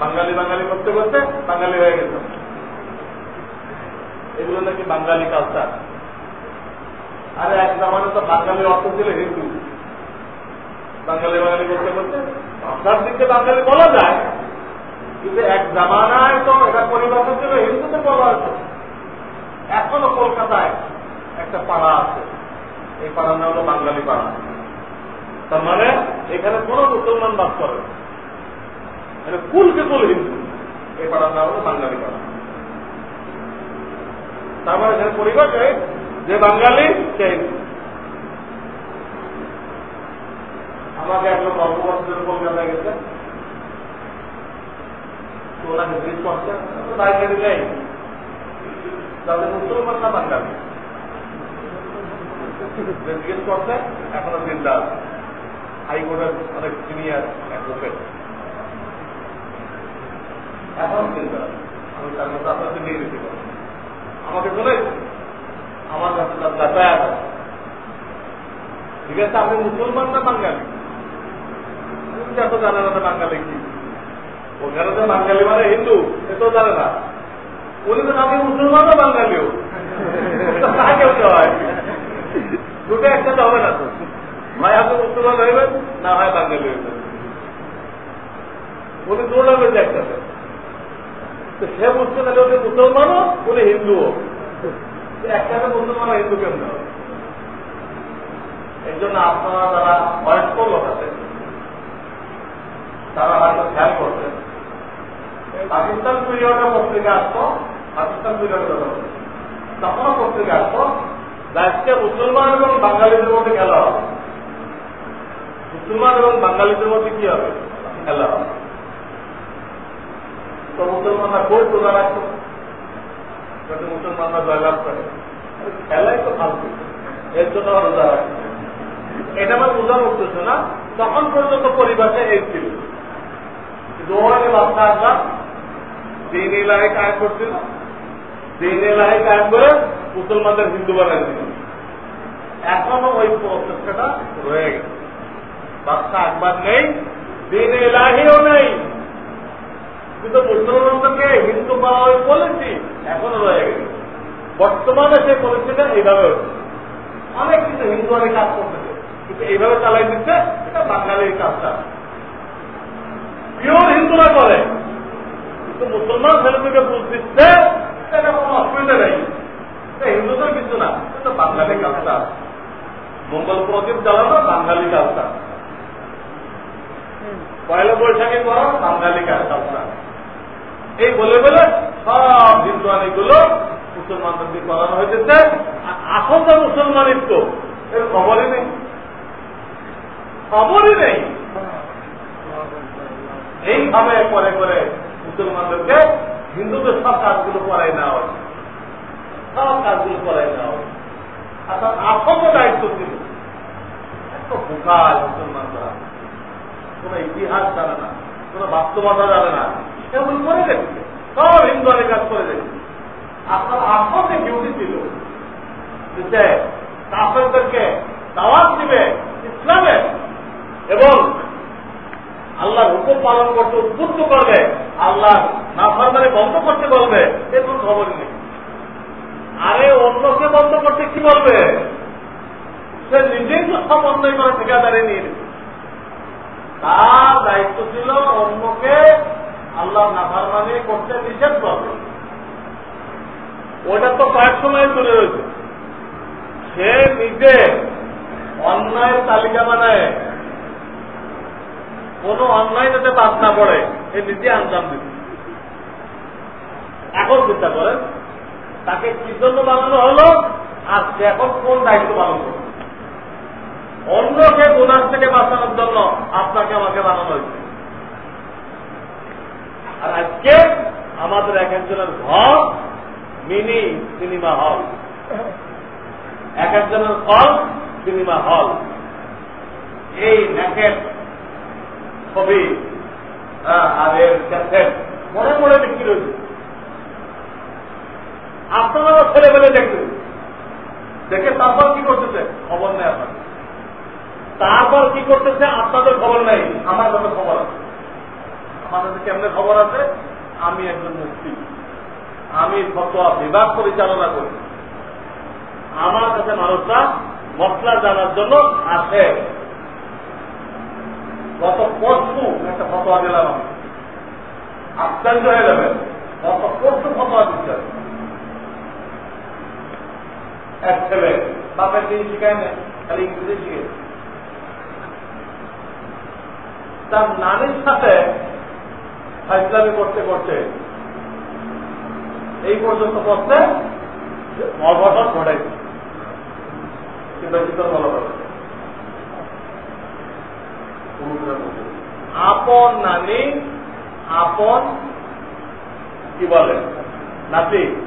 বাঙালি বাঙালি করতে করতে বাঙালি হয়ে গেছে। এগুলো নাকি বাঙালি কালচার আরে, এক জামানে তো বাঙালি অর্থ ছিল হিন্দু। বাঙালি বাঙালি করতে করতে ভাষার দিকে বাঙালি বলা যায়, কিন্তু এক জামানায় তো এটা পরিবর্তন ছিল হিন্দুতে বলা আছে এখনও কলকাতায় একটা পাড়া আছে। এই পাড়ার নাম হলো বাঙালি পাড়া। তার মানে এখানে কোন মুসলমান বাস করে এটা কুলকে কুল হিন্দু। এই পাড়ার নাম হলো বাঙালি পাড়া। তার মানে এখানে পরিবেশে যে বাঙালি সে আমাকে একজন বঙ্গবন্ধুর কলকাতায় গেছে। তো ওনাকে জিজ্ঞেস করছে বাইরে নেই। তাদের মুসলমান না বাঙালি। জিজ্ঞেস করছে এখনও চিন্তা আছে হাইকোর্টের অনেক সিনিয়র অ্যাডভোকেট এখন আছে আমি তার মধ্যে আপনাকে নিয়ে আমাকে বলে, আমার কাছে তার যাতায়াত ঠিক আছে, আপনি মুসলমান না বাঙালি? এত জানে না বাঙালি কি? ওখানে তো বাঙালি মানে হিন্দু এটাও জানে না। উনি তো আপনি মুসলমান না বাঙালিও *laughs* কেউ হয়। দুটো একসাথে হবে না তো। হয় আপনি মুসলমান হইবেন না হয় বাঙালি হইবেন উনি দৌড়াবেন একসাথে। তো সে বুঝতে পারলে উনি মুসলমানও উনি হিন্দুও। একসাথে মুসলমান হিন্দু কেমন হবে এই জন্য আপনারা যারা বয়স্ক লোক আছে, তারা হয়তো খেয়াল করছেন। পাকিস্তান পিরিয়ডে পত্রিকা আসতো পাকিস্তান পিরিয়ডে তখনও পত্রিকা আসতো আজকে মুসলমান এবং বাঙালিদের মধ্যে খেলা হবে। মুসলমান এবং বাঙালিদের মধ্যে কি হবে? খেলা হবে। তো মুসলমানরা খুব রোজা রাখতো যাতে মুসলমানরা জয়লাভ করে। খেলাই তো ফালতু। এর জন্য রোজা রাখতো এটা আমার বোঝার উদ্দেশ্য না। তখন পর্যন্ত পরিবেশে এই ছিল। দোয়ারে বাচ্চা আসলাম, দিন এলাহে কাজ করছিল। দিন এলাহে কাজ করে মুসলমানদের হিন্দু বানাই এখনও ওই প্রচেষ্টাটা রয়ে গেছে। বাচ্চা একবার নেই, দিন এলাহিও নেই। কিন্তু মুসলমানদেরকে হিন্দু করা ওই পলিসি এখনও রয়ে গেছে। বর্তমানে সেই পলিসিটা এইভাবে হচ্ছে। অনেক কিন্তু হিন্দু অনেক কাজ করতেছে কিন্তু এইভাবে চালাই দিচ্ছে এটা বাঙালির কাজটা। পিওর হিন্দুরা করে, কিন্তু মুসলমান ছেলেদেরকে বুঝ দিচ্ছে, এটা কোনো অসুবিধা নেই। হিন্দুদের কিছু না এটা বাঙালি কাজটা মঙ্গল প্রদীপ জ্বালানো বাঙালি কাজটা পয়লা বৈশাখী করা বাঙালি কাজটা এই বলে বলে সব হিন্দুয়ানিগুলো মুসলমানদের দিয়ে করানো হয়েছে আসল তো মুসলমানিত্ব। এর খবরই নেই। খবরই নেই। এইভাবে করে করে মুসলমানদেরকে হিন্দুদের সব কাজগুলো করাই নেওয়া হয় সব কাজগুলো করাই নেওয়া হয় অর্থাৎ আসল দায়িত্ব ছিল। এত বোকায় মুসলমানরা কোন ইতিহাস জানে না, কোন বাস্তবতা জানে না। এগুলো করে দেখছে, সব হিন্দু কাজ করে দেখছে। আপনার আসল ডিউটি ছিল যে কাফেরদেরকে দাওয়াত দিবে ইসলামের এবং আল্লাহর হুকুম পালন করতে উদ্বুদ্ধ করবে আল্লাহ নাফারদারি বন্ধ করতে বলবে এর কোন খবর নেই। আরে করতে কি বলবে? সে নিজেই তো সব অন্যায় করে ঠিকাদারি নিয়ে নেবে। তার দায়িত্ব ছিল অন্যকে আল্লাহ নাফারমানি করতে নিষেধ করবে। ওটা তো কয়েক সময় চলে রয়েছে সে নিজে অন্যায়ের তালিকা বানায়। কোন অন্যায় যাতে বাদ না পড়ে, সে নিজে আঞ্জাম দিচ্ছে এখন চিন্তা করেন, তাকে কি জন্য বানানো হলো? আর সে এখন কোন দায়িত্ব পালন করবে। অন্যকে গুণার থেকে বাঁচানোর জন্য আপনাকে আমাকে বানানো হয়েছে। আর আজকে আমাদের এক একজনের ঘর মিনি সিনেমা হল। এক একজনের হল সিনেমা হল। এই ন্যাকেট ছবি আর এর ক্যাসেট মনে মনে বিক্রি হয়েছে। আপনারা ছেলে পেলে দেখবেন। দেখে তারপর কি করতেছে? খবর নেই আপনার তারপর কি করতেছে? আপনাদের খবর নেই। আমার কাছে খবর আছে। আমার কাছে কেমনে খবর আছে? আমি একজন মুক্তি আমি আমি ফতোয়া বিভাগ পরিচালনা করি। আমার কাছে মানুষরা মশলা জানার জন্য আসে। গত পরশু একটা ফতোয়া দিলাম আমি। আশ্চর্য হয়ে যাবে গত পরশু ফতোয়া দিচ্ছে এক ছেলে, বাপের শিখায় খালি ইংরেজি শিখে। তার নানির সাথে ফাইজলামি করতে করতে এই পর্যন্ত করতে অঘটন ঘটাইছে। কিন্তু ভিতর ভালো করে। আপন নানি, আপন কি বলে? নাতি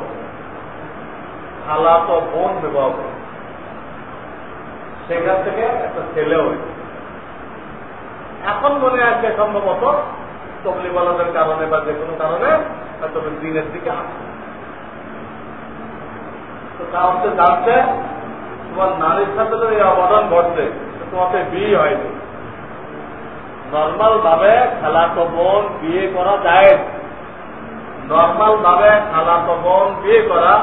খালাতো বোন বিবাহ করে। সেখান থেকে একটা ছেলে হয়েছে এখন মনে আছে সম্ভবত তবলিওয়ালাদের কারণে বা যে কোনো কারণে হয়তো দিনের দিকে আসে। তো হচ্ছে জানছে তোমার নারীর সাথে যদি অবদান ঘটছে তোমাকে বিয়ে হয়নি নর্মাল ভাবে খালাতো বোন বিয়ে করা যায়। নর্মাল ভাবে খালাতো বোন বিয়ে করা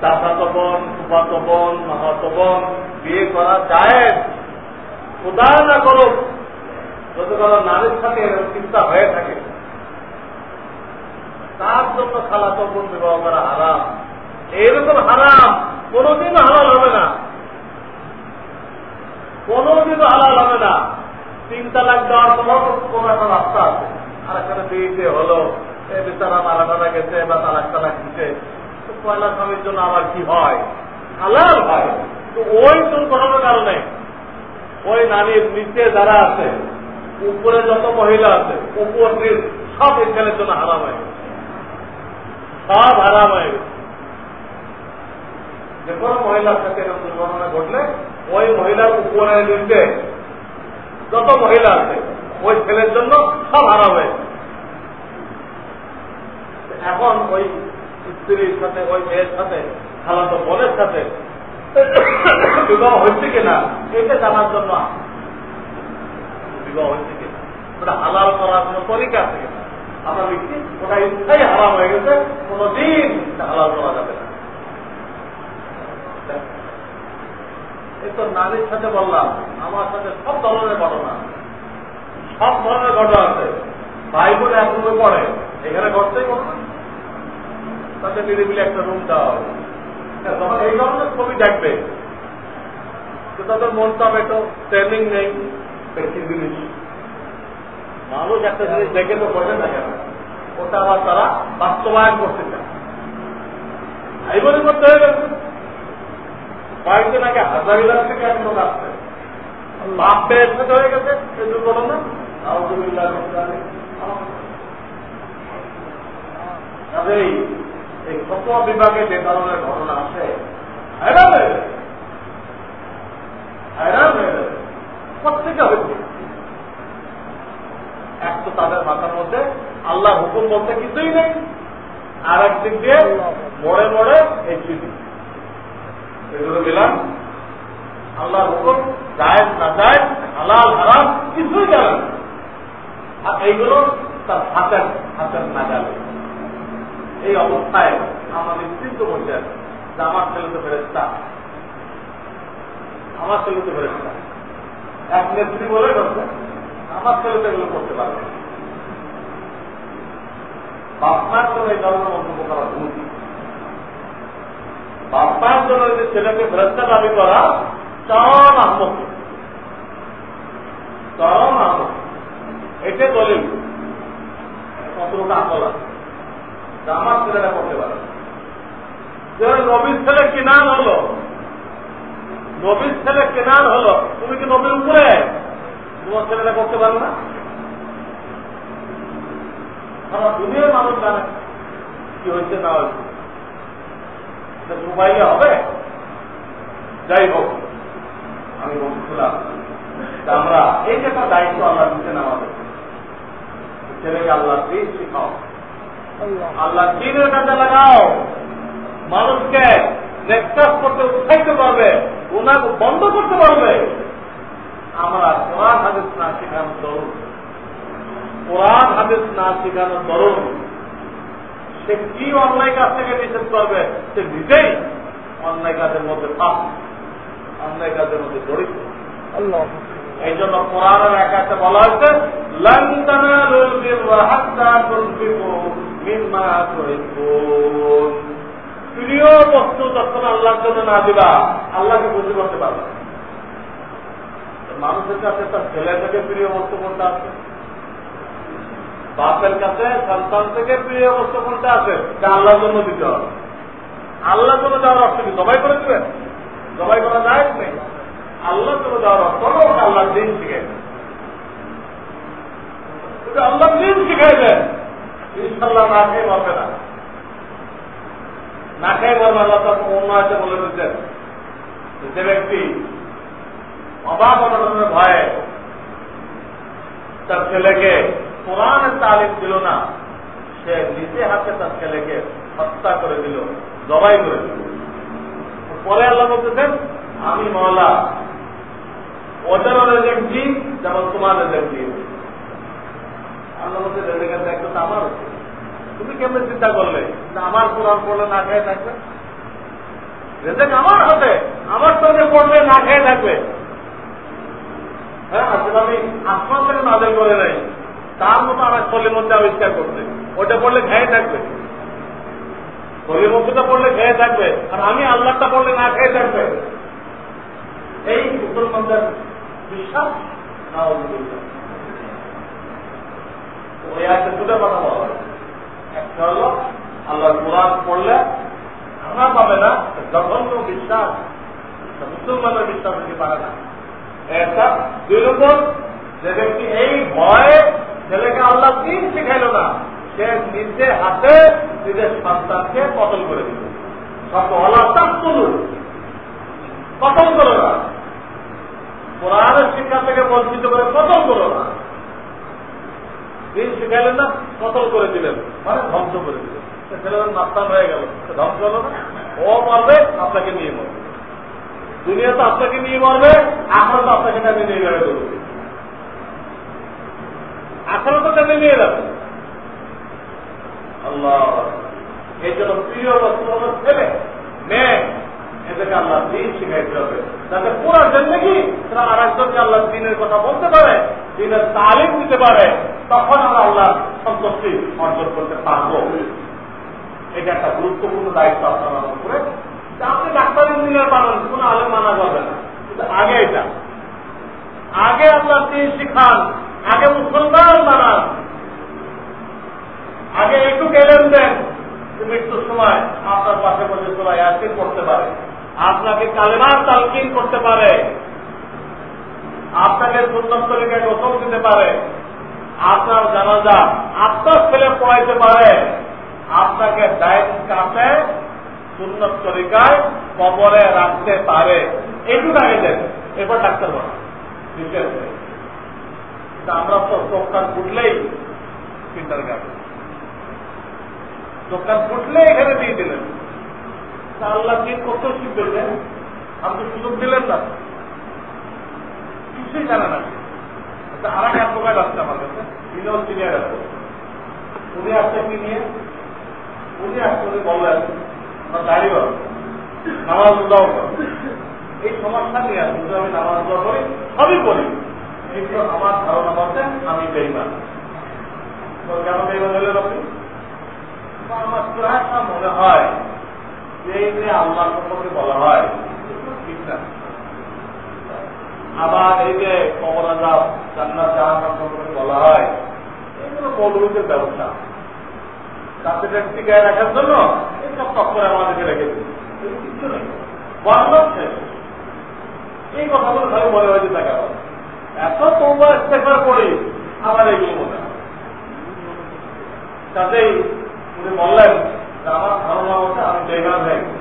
চাচাতো বোন ফুফাতো বিয়ে করা যায়। উদাহরণ না করুক যদি কোনো নারীর সাথে চিন্তা হয়ে থাকে। তার জন্য খালাতো বোন বিবাহ করা হারাম। এইরকম হারাম, কোনোদিনও হালাল হবে না। কোনোদিনও হালাল হবে না। তিন তালাক দেওয়ার পর কোনো একটা রাস্তা আছে। আর এখানে বিয়েতে হলো, এ বেচারা মারা মারা গেছে বা তালাক তালাক দিতে পয়লা স্বামীর জন্য আবার কি হয়? হালাল হয়। তো ওই দুর্ঘটনার কারণে ওই নারীর নিচে যারা আছে, উপরে যত মহিলা আছে, উপর নিচ সব এই জন্য হারাম হয়ে সব হারাম হয়ে যে কোনো মহিলার সাথে এরকম দুর্ঘটনা ঘটলে, ওই মহিলার উপরে নিচে যত মহিলা আছে, ওই ছেলের জন্য সব হারাম হয়েছে এখন ওই স্ত্রীর সাথে, ওই মেয়ের সাথে, খালাতো বোনের সাথে, বিবাহ হচ্ছে কিনা, এটা জানার জন্য বিবাহ হচ্ছে কিনা। ওটা হালাল করার কোন তরিকা আছে কিনা। আমরা দেখছি ওটা ইচ্ছাই হারাম হয়ে গেছে, কোনদিন হালাল করা যাবে না। এই তো নারীর সাথে বললাম, আমার সাথে সব ধরনের ঘটনা সব ধরনের ঘটনা আছে। ভাই বোনে এক পড়ে, এখানে ঘটতেই ঘটনা। তাদের নিরিবিলি একটা রুম দেওয়া হবে যখন এই ধরনের ছবি দেখবে। তো তাদের মনটা একটু ট্রেনিং নেই, বেশি জিনিস। মানুষ একটা জিনিস দেখে তো বোঝে না কেন? ওটা আবার তারা বাস্তবায়ন করতে চায়। ভাই করতে হয়ে গেছে কয়েকদিন আগে হাজারিলার থেকে এক লোক আসছে। বাপ পেয়ে হয়ে গেছে এই দুর্ঘটনা। কাজেই এই কত বিভাগে যে ধরনের ঘটনা আছে হয়ে হয়ে প্রত্যেকে হয়েছে এক তো তাদের মাথার মধ্যে আল্লাহ হুকুম বলতে কিছুই নেই আর একদিক দিয়ে মোড়ে মোড়ে এই চিঠি এগুলো দিলাম আল্লাহ হুকুম জায়েজ না জায়েজ, হালাল হারাম কিছুই জানেন আর এইগুলো তার হাতের হাতের না গেলে এই অবস্থায় আমরা নিশ্চিন্ত বলতে আছে যে আমার ছেলে তো ফেরেস্তা আমার ছেলে তো ফেরেস্তা এক নেত্রী বলে করছে আমার ছেলে তো এগুলো করতে পারবে বাপমার জন্য এই ধরনের মন্তব্য করা ভুল। বাপমার জন্য যে ছেলেকে ফেরস্তা দাবি করা চরম আহমক চরম আহমক এটা দলিল কতটুকু আমল আছে? আমার ছেলেটা করতে পারে। যে নবীর ছেলে কিনান হলো? নবীর ছেলে কেনান হলো? তুমি কি নবীর উপরে? তোমার ছেলেটা করতে পারো না। সারা দুনিয়ার মানুষ জানে কি নেওয়া হয়েছে। মোবাইলে হবে? যাই হোক, আমি বলছিলাম আমরা এই যে একটা দায়িত্ব আল্লাহ দিচ্ছেন আমাদের। ছেলেকে আল্লাহ দিন শিখাও। আল্লাহ। দিনের কাজে লাগাও। মানুষকে নেকটাস করতে উৎসাহিত করবে ওনাকে বন্ধ করতে পারবে। আমরা কোরআন হাদিস না শেখানো দরুন। কোরআন হাদিস না শেখানো দরুন। সে কি অন্যায় কাজ থেকে নিষেধ করবে সে নিজেই অন্যায় কাজের মধ্যে থাক অন্যায় কাজের মধ্যে জড়িত। এই জন্য কোরআনের একাতে বলা হয়েছে প্রিয় বস্তু যখন আল্লাহর জন্য না দিবা, আল্লাহকে বুঝতে করতে পারবে মানুষের কাছে তার ছেলে থেকে প্রিয় বস্তু কোনটা আছে? বাপের কাছে সন্তান থেকে প্রিয় বস্তু কোনটা আছে? তা আল্লাহর জন্য দিতে হবে। আল্লাহর জন্য যাওয়ার অর্থ কি? জবাই করে দিবেন? জবাই করা যায় নেই? আল্লাহ জন্য যাওয়ার অর্থ আল্লাহ দিন শিখাইবে। আল্লাহ দিন শিখাইবেন ইনশাল্লাহ না খেয়ে মরবে না। না খেয়ে মরবে আল্লাহ তার অন্য আছে বলে দিচ্ছেন যে ব্যক্তি অবাক অনটনের ভয়ে তার ছেলেকে কোরআনের তালিম দিল না, সে নিজে হাতে তার ছেলেকে হত্যা করে দিল, জবাই করে দিল। পরে আল্লাহ বলতেছেন, আমি মহলা ওদেরও রেজেক্ট দিই যেমন তোমার রেজেক্ট দিয়ে তুমি কেমন চিন্তা করলে? আমার কোরআন পড়লে না খেয়ে থাকবে? রেজেক্ট আমার হাতে, আমার সঙ্গে পড়লে না খেয়ে থাকবে। হ্যাঁ আসলে আমি করে নেই। তার মতো আমার শরীরের মধ্যে আবিষ্কার করতে ওটা পড়লে খেয়ে থাকবে। শরীরের মধ্যেটা পড়লে খেয়ে থাকবে। আর আমি আল্লাহটা পড়লে না খেয়ে থাকবে। এই মুসলমানদের বিশ্বাস, না একটা হলো আল্লাহ কোরআন পড়লে আমরা পাবে না জঘন্য বিশ্বাস মুসলমানের বিশ্বাস হতে পারে না। একটা দুই নম্বর যে ব্যক্তি আল্লাহ দিন শিখাইল না, সে নিজে হাতে নিজের সন্তানকে কতল করে দিল। সব আল্লাহ তুলুন না। কোরআনের শিক্ষা থেকে বঞ্চিত করে কতল করো না। দিন শিখাইলেন না, কতল করে দিলেন? মানে ধ্বংস করে দিলেন। ছেলেদের নাস্তান হয়ে গেল। ধ্বংস হলো না? ও মারবে, আপনাকে নিয়ে মরবে। দুনিয়া তো আপনাকে নিয়ে মরবে আখড়া তো আপনাকে টানে নিয়ে যাবে। ধরবে আখড়া তো টানে নিয়ে যাবে? আল্লাহ, এই জন্য প্রিয় বস্তু হলো ছেলে, মেয়ে, এদেরকে আল্লাহ দিন শিখাইতে হবে। যাতে পুরো জিন্দগি, তারা আর একজনকে আল্লাহ দিনের কথা বলতে পারে, দিনের তালিম দিতে পারে। তখন আমরা আল্লাহ সন্তুষ্টি অর্জন করতে পারব। এটা একটা গুরুত্বপূর্ণ দায়িত্ব আপনার উপরে আপনি ডাক্তার, ইঞ্জিনিয়ার বানান কোন আলেম মানা যাবে না। কিন্তু আগে এটা। আগে আপনার দিন শিখান? আগে মুসলমান বানান। আগে একটু গেলেন দেন মৃত্যুর সময় আপনার পাশে বসে তোলা ইয়াসিন করতে পারে। আপনাকে কালেমার তালকিন করতে পারে। আপনাকে সুন্দর তরিকায় গোসল দিতে পারে। আপনার জানাজা আপনার ছেলে পড়াইতে পারে। আপনাকে দায়িত্ব কাছে সুন্নত তরিকায় কবরে রাখতে পারে। এইটুকু আগে দেন। এরপর ডাক্তার বলা আমরা তো চোখটা ফুটলেই চিন্তার গাড়ি চোখটা ফুটলে এখানে দিয়ে দিলেন। আল্লাহ কি করতেও শিখবেন আপনি সুযোগ দিলেন না। কিছুই জানে না। আর অ্যাডভোকেট আসছে আমার কাছে। তিনিও সিনিয়র অ্যাডভোকেট উনি আসছে কি নিয়ে? এই সমস্যা নিয়ে আমার তো কেন আমার প্রায়টা মনে হয় যে এই যে আল্লাহ বলা হয়, ঠিক না? এই যে যাও কান্না জাহান্নাম সম্পর্কে বলা হয়, এগুলো মৌলবীদের ব্যবসা ব্যক্তি গায়ে রাখার জন্য এইসব করে আমাদেরকে রেখেছে। দিন নেই। বান্ধব এই কথাগুলো সবাই বলে হয়েছে দেখা এত তোমরা ইস্তেফার করি আমার এগুলো মনে তাতেই উনি বললেন যে আমার ধারণা মতো আমি বেগান হয়ে গেছি।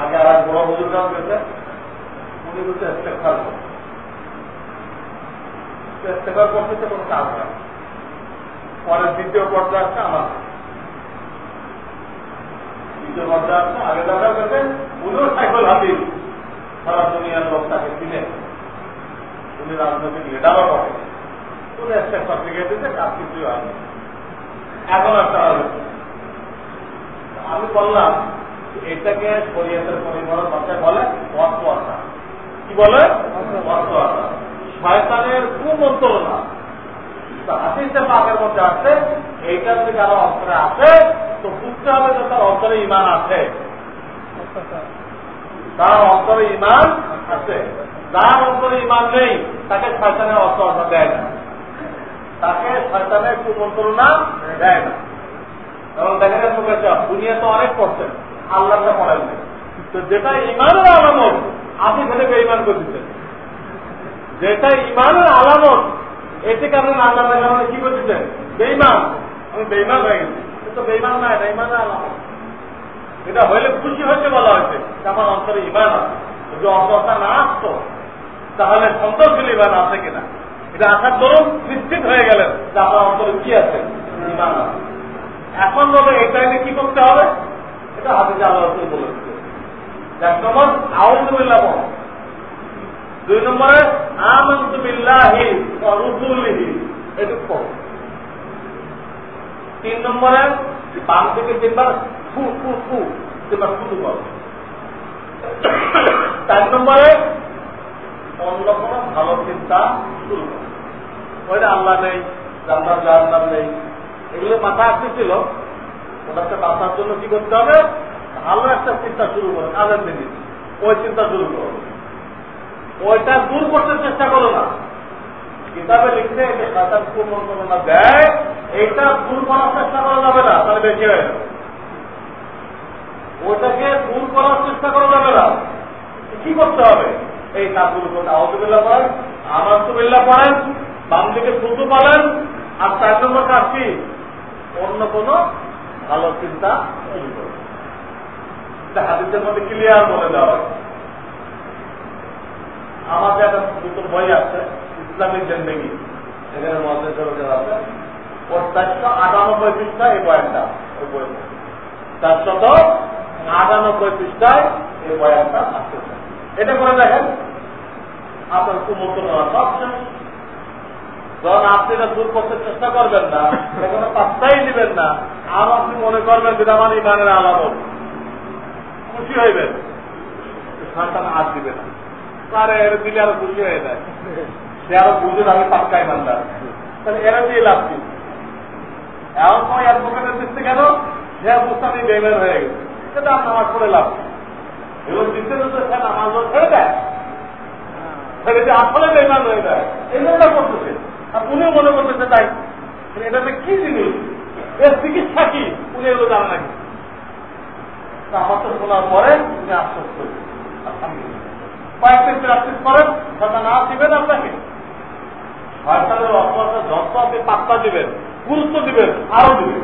আগে আর বড় বুজুর্গ গেছে নিজের দ্বিতীয় পর্যায়ে আসছে আমার। দ্বিতীয় পর্যায়ে আসছে আগে দাদা কাছে পুরো সাইকেল হাতি সারা দুনিয়ার লোক তাকে চিনে। উনি রাজনৈতিক লিডারও করে উনি ইস্তেকফার শিখে দিতে কাজ কিছুই হয়নি। এখন একটা আমি বললাম, এটাকে শরীয়তের পরিবার ভাষায় বলে অর্থ অর্থাৎ কি বলে? শয়তানের কুমন্ত্রণা। হাসিসে পাকের মধ্যে আছে, এইটা যদি কারও অন্তরে আছে, তো বুঝতে হবে যে তার অন্তরে ইমান আছে। তার অন্তরে ইমান আছে। যার অন্তরে ইমান নেই, তাকে শয়তানের অস্ত্র দেয় না। তাকে শয়তানের কুমন্ত্রণা দেয় না। এবং দেখা যাচ্ছে দুনিয়া তো অনেক করছেন। আল্লাহটা পড়েন তো যেটা ইমানের আলামত আপনি সেটা বেইমান করে দিচ্ছেন। যেটা ইমানের আলামত, এতে কারণে আল্লাহ কারণে কি করতেছেন বেইমান আমি বেইমান হয়ে গেছি। তো বেইমান না ইমানের আলামত। এটা হইলে খুশি হয়েছে বলা হয়েছে আমার অন্তরে ইমান আছে। যদি অন্তরটা না আসতো, তাহলে সন্তোষ ইমান আছে কিনা? এটা আসার দরুন নিশ্চিত হয়ে গেলেন যে আপনার অন্তরে কি আছে? ইমান আছে। এখন বলে, এটা কি করতে হবে? এটা হাতে আল্লাহ বলেছে এক নম্বর আউজুবিল্লাহ দুই নম্বরে আমন্তুবিল্লাহি রুসুলিহি তিন নম্বরে বাম থেকে তিনবার ফু ফু ফু তিনবার শুরু করো চার নম্বরে অন্য কোন ভালো চিন্তা শুরু করো ওইটা আল্লাহ নেই জান্নার জাহান্নার নেই এগুলো মাথা আসতেছিল ওটাকে বাঁচার জন্য কি করতে হবে ভালো একটা চিন্তা শুরু করো কাজের দিকে ওই চিন্তা শুরু করো ওইটা দূর করতে চেষ্টা করো না। কিতাবে লিখতে যে শয়তান কুমন্ত্রণা দেয় এইটা দূর করার চেষ্টা করা যাবে না, তাহলে বেশি হয়ে যাবে। ওটাকে দূর করার চেষ্টা করা যাবে না। কি করতে হবে? এই কাজগুলো করতে আহতবিল্লা পড়েন আমাতুবিল্লা পড়েন, বাম দিকে শুধু পালেন আর চার নম্বর কাজ কি? অন্য কোন ভালো চিন্তা শুরু করবে হাদিসের মধ্যে ক্লিয়ার বলে দেওয়া হয় আমাদের একটা নতুন বই আছে, ইসলামিক জেন্দেগি এখানে মহাদেশ আছে। ওর চারশো আটানব্বই পৃষ্ঠা এই বয়ানটা ওই বই চারশত আটানব্বই পৃষ্ঠায় এই বয়ানটা আসতেছে এটা করে দেখেন, আপনার কুমন্ত্রণা সব শেষ। যখন আপনি এটা দূর করতে চেষ্টা করবেন না, এখানে পাত্তাই দিবেন না। আর আপনি মনে করবেন যে, আমার ইমানের আলামত। খুশি হইবেন সন্তান হাত দিবে না। তার এর দিলে আরও খুশি হয়ে যায়। সে আরও বুঝে আমি পাক্কাই মান্দার তাহলে এরা দিয়ে লাভ কি? এমন সময় অ্যাডভোকেটের দিচ্ছে কেন সে বুঝতে আমি বেমের হয়ে গেছে সেটা আর নামাজ লাভ এবং দিতে দিতে সে নামাজ আসলে বেমান হয়ে যায়। জন্য করতেছে। আর মনে করতেছে তাই। এটাতে কি জিনিস? এর চিকিৎসা কি? উনি এগুলো জানে নাকি তো শোনার পরে উনি আশ্বস্ত কয়েকদিন প্র্যাকটিস করেন সেটা না দিবেন আপনাকে? শয়তানের অপরাধের যত আপনি পাত্তা দিবেন, গুরুত্ব দিবেন, আরও দিবেন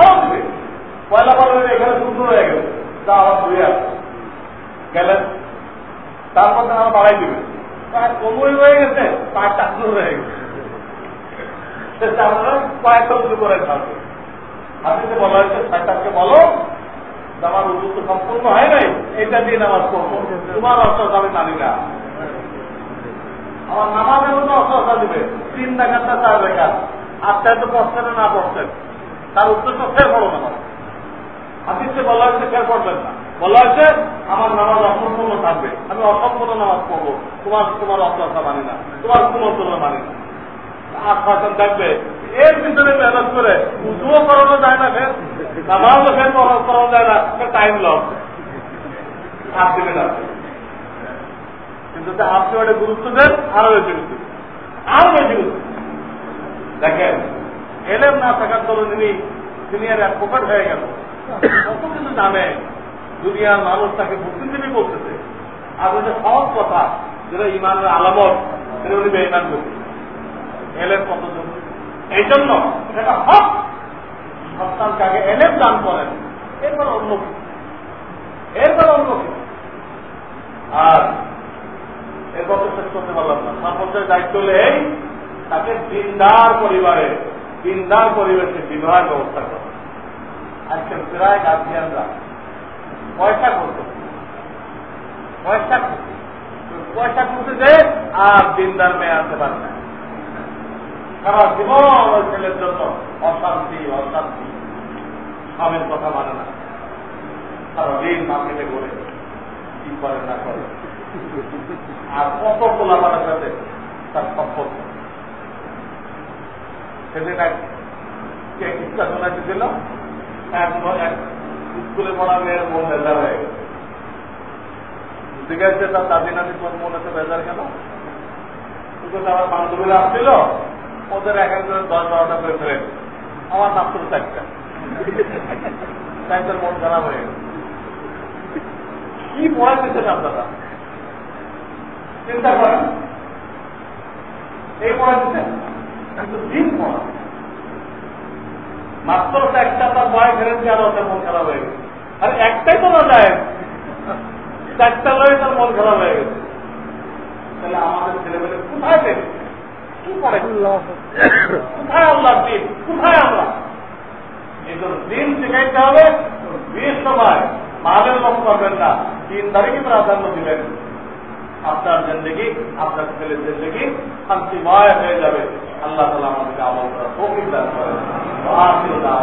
আরও দিবেন। পয়লা পয়লা এখানে সুন্দর হয়ে গেল তা আবার ধুয়ে আসবে গেলেন, তারপর আমার বাড়াই দিবেন। পায়ের কোমরই হয়ে গেছে পায়ের টাকুর হয়ে গেছে। কয়েকটা উঁচু করে থাকবে। হাতিতে বলা হয়েছে শয়তানকে বলো আমার উদ্যোগ তো সম্পূর্ণ হয় নাই এটা দিয়ে নামাজ পড়ব। তোমার অর্থ আমি মানি না আমার নামাজের মধ্যে অসহতা দিবে তিন দেখাটা চার আর তাই তো পড়ছেন না পড়ছেন? তার উদ্দেশ্য ফের পড়ো নামাজ। হাতিসে বলা হয়েছে, ফের পড়বেন না। বলা হয়েছে, আমার নামাজ অসম্পূর্ণ থাকবে। আমি অসম্পূর্ণ নামাজ পড়ব। তোমার তোমার অসহতা মানি না। তোমার কুমন্ত্রণা মানি না। শাসন থাকবে। এর ভিতরে মেহনত করে উজুও করানো যায় না, ফের নামাজও ফের করানো যায় না টাইম লস হাত দিবে কিন্তু আপনি ওটা গুরুত্ব দেন, আরও বেশি গুরুত্ব আরও বেশি গুরুত্ব দেখেন, এলেম না থাকার দরুন তিনি আর অ্যাডভোকেট হয়ে গেল। কত কিছু জানে, দুনিয়ার মানুষ তাকে বুদ্ধিজীবী বলতেছে। আর ওইটা সহজ কথা, যেটা ইমানের আলামত, সেটা উনি বেইমান করছে এলেম কতজন এই জন্য সেটা হক। সন্তানকে আগে এলেম দান করেন। এরপর অন্য কিছু। এরপর অন্য কিছু। আর এরপর তো শেষ করতে পারলাম না। সর্বশেষ দায়িত্ব এই, তাকে দিনদার পরিবারে, দিনদার পরিবেশে বিবাহের ব্যবস্থা করো। আজকে প্রায় গার্জিয়ানরা পয়সা করতো। পয়সা পয়সা করতে যে আর দিনদার মেয়ে আনতে পারে না। সারা জীবন ওই ছেলের জন্য অশান্তি অশান্তি। স্বামীর কথা মানে না। সারাদিন মার্কেটে করে কি করে না করে। আর কত পোলাপানের সাথে তার সম্পর্ক। সেদিন এক ইচ্ছা শোনাতে ছিল স্কুলে পড়া মেয়ের মন বেজার হয়ে গেছে। জিজ্ঞাসা তার দাদি মনে হচ্ছে বেজার কেন? আমার বান্ধবীরা আসছিল ওদের এক একজনের দশ বারোটা করে ফ্রেন্ড আমার মাত্র চারটা। চারটার মন খারাপ হয়ে গেছে কি পড়াইতেছেন আপনারা? চিন্তা করেন। এই পড়াইতেছেন কিন্তু দিন পড়া। মাত্র একটা তার বয় ফেরেছে আর ওদের মন খারাপ হয়ে গেছে আর একটাই তো না যায় চারটা লয়ে তার মন খারাপ হয়ে গেছে তাহলে আমাদের ছেলেমেয়ে কোথায় দেবে কি করে কোথায় আল্লাহ দিন? কোথায় আমরা? এই জন্য দিন শিখাইতে হবে বিয়ের সময় মালের লোক করবেন না। তিন তারিখে প্রাধান্য দিবেন। আপনার জিন্দগি, আপনার ছেলের জিন্দগি শান্তিময় হয়ে যাবে। আল্লাহ তালা আমাদেরকে আমল করা তৌফিক দান করেন। আলহামদুলিল্লাহ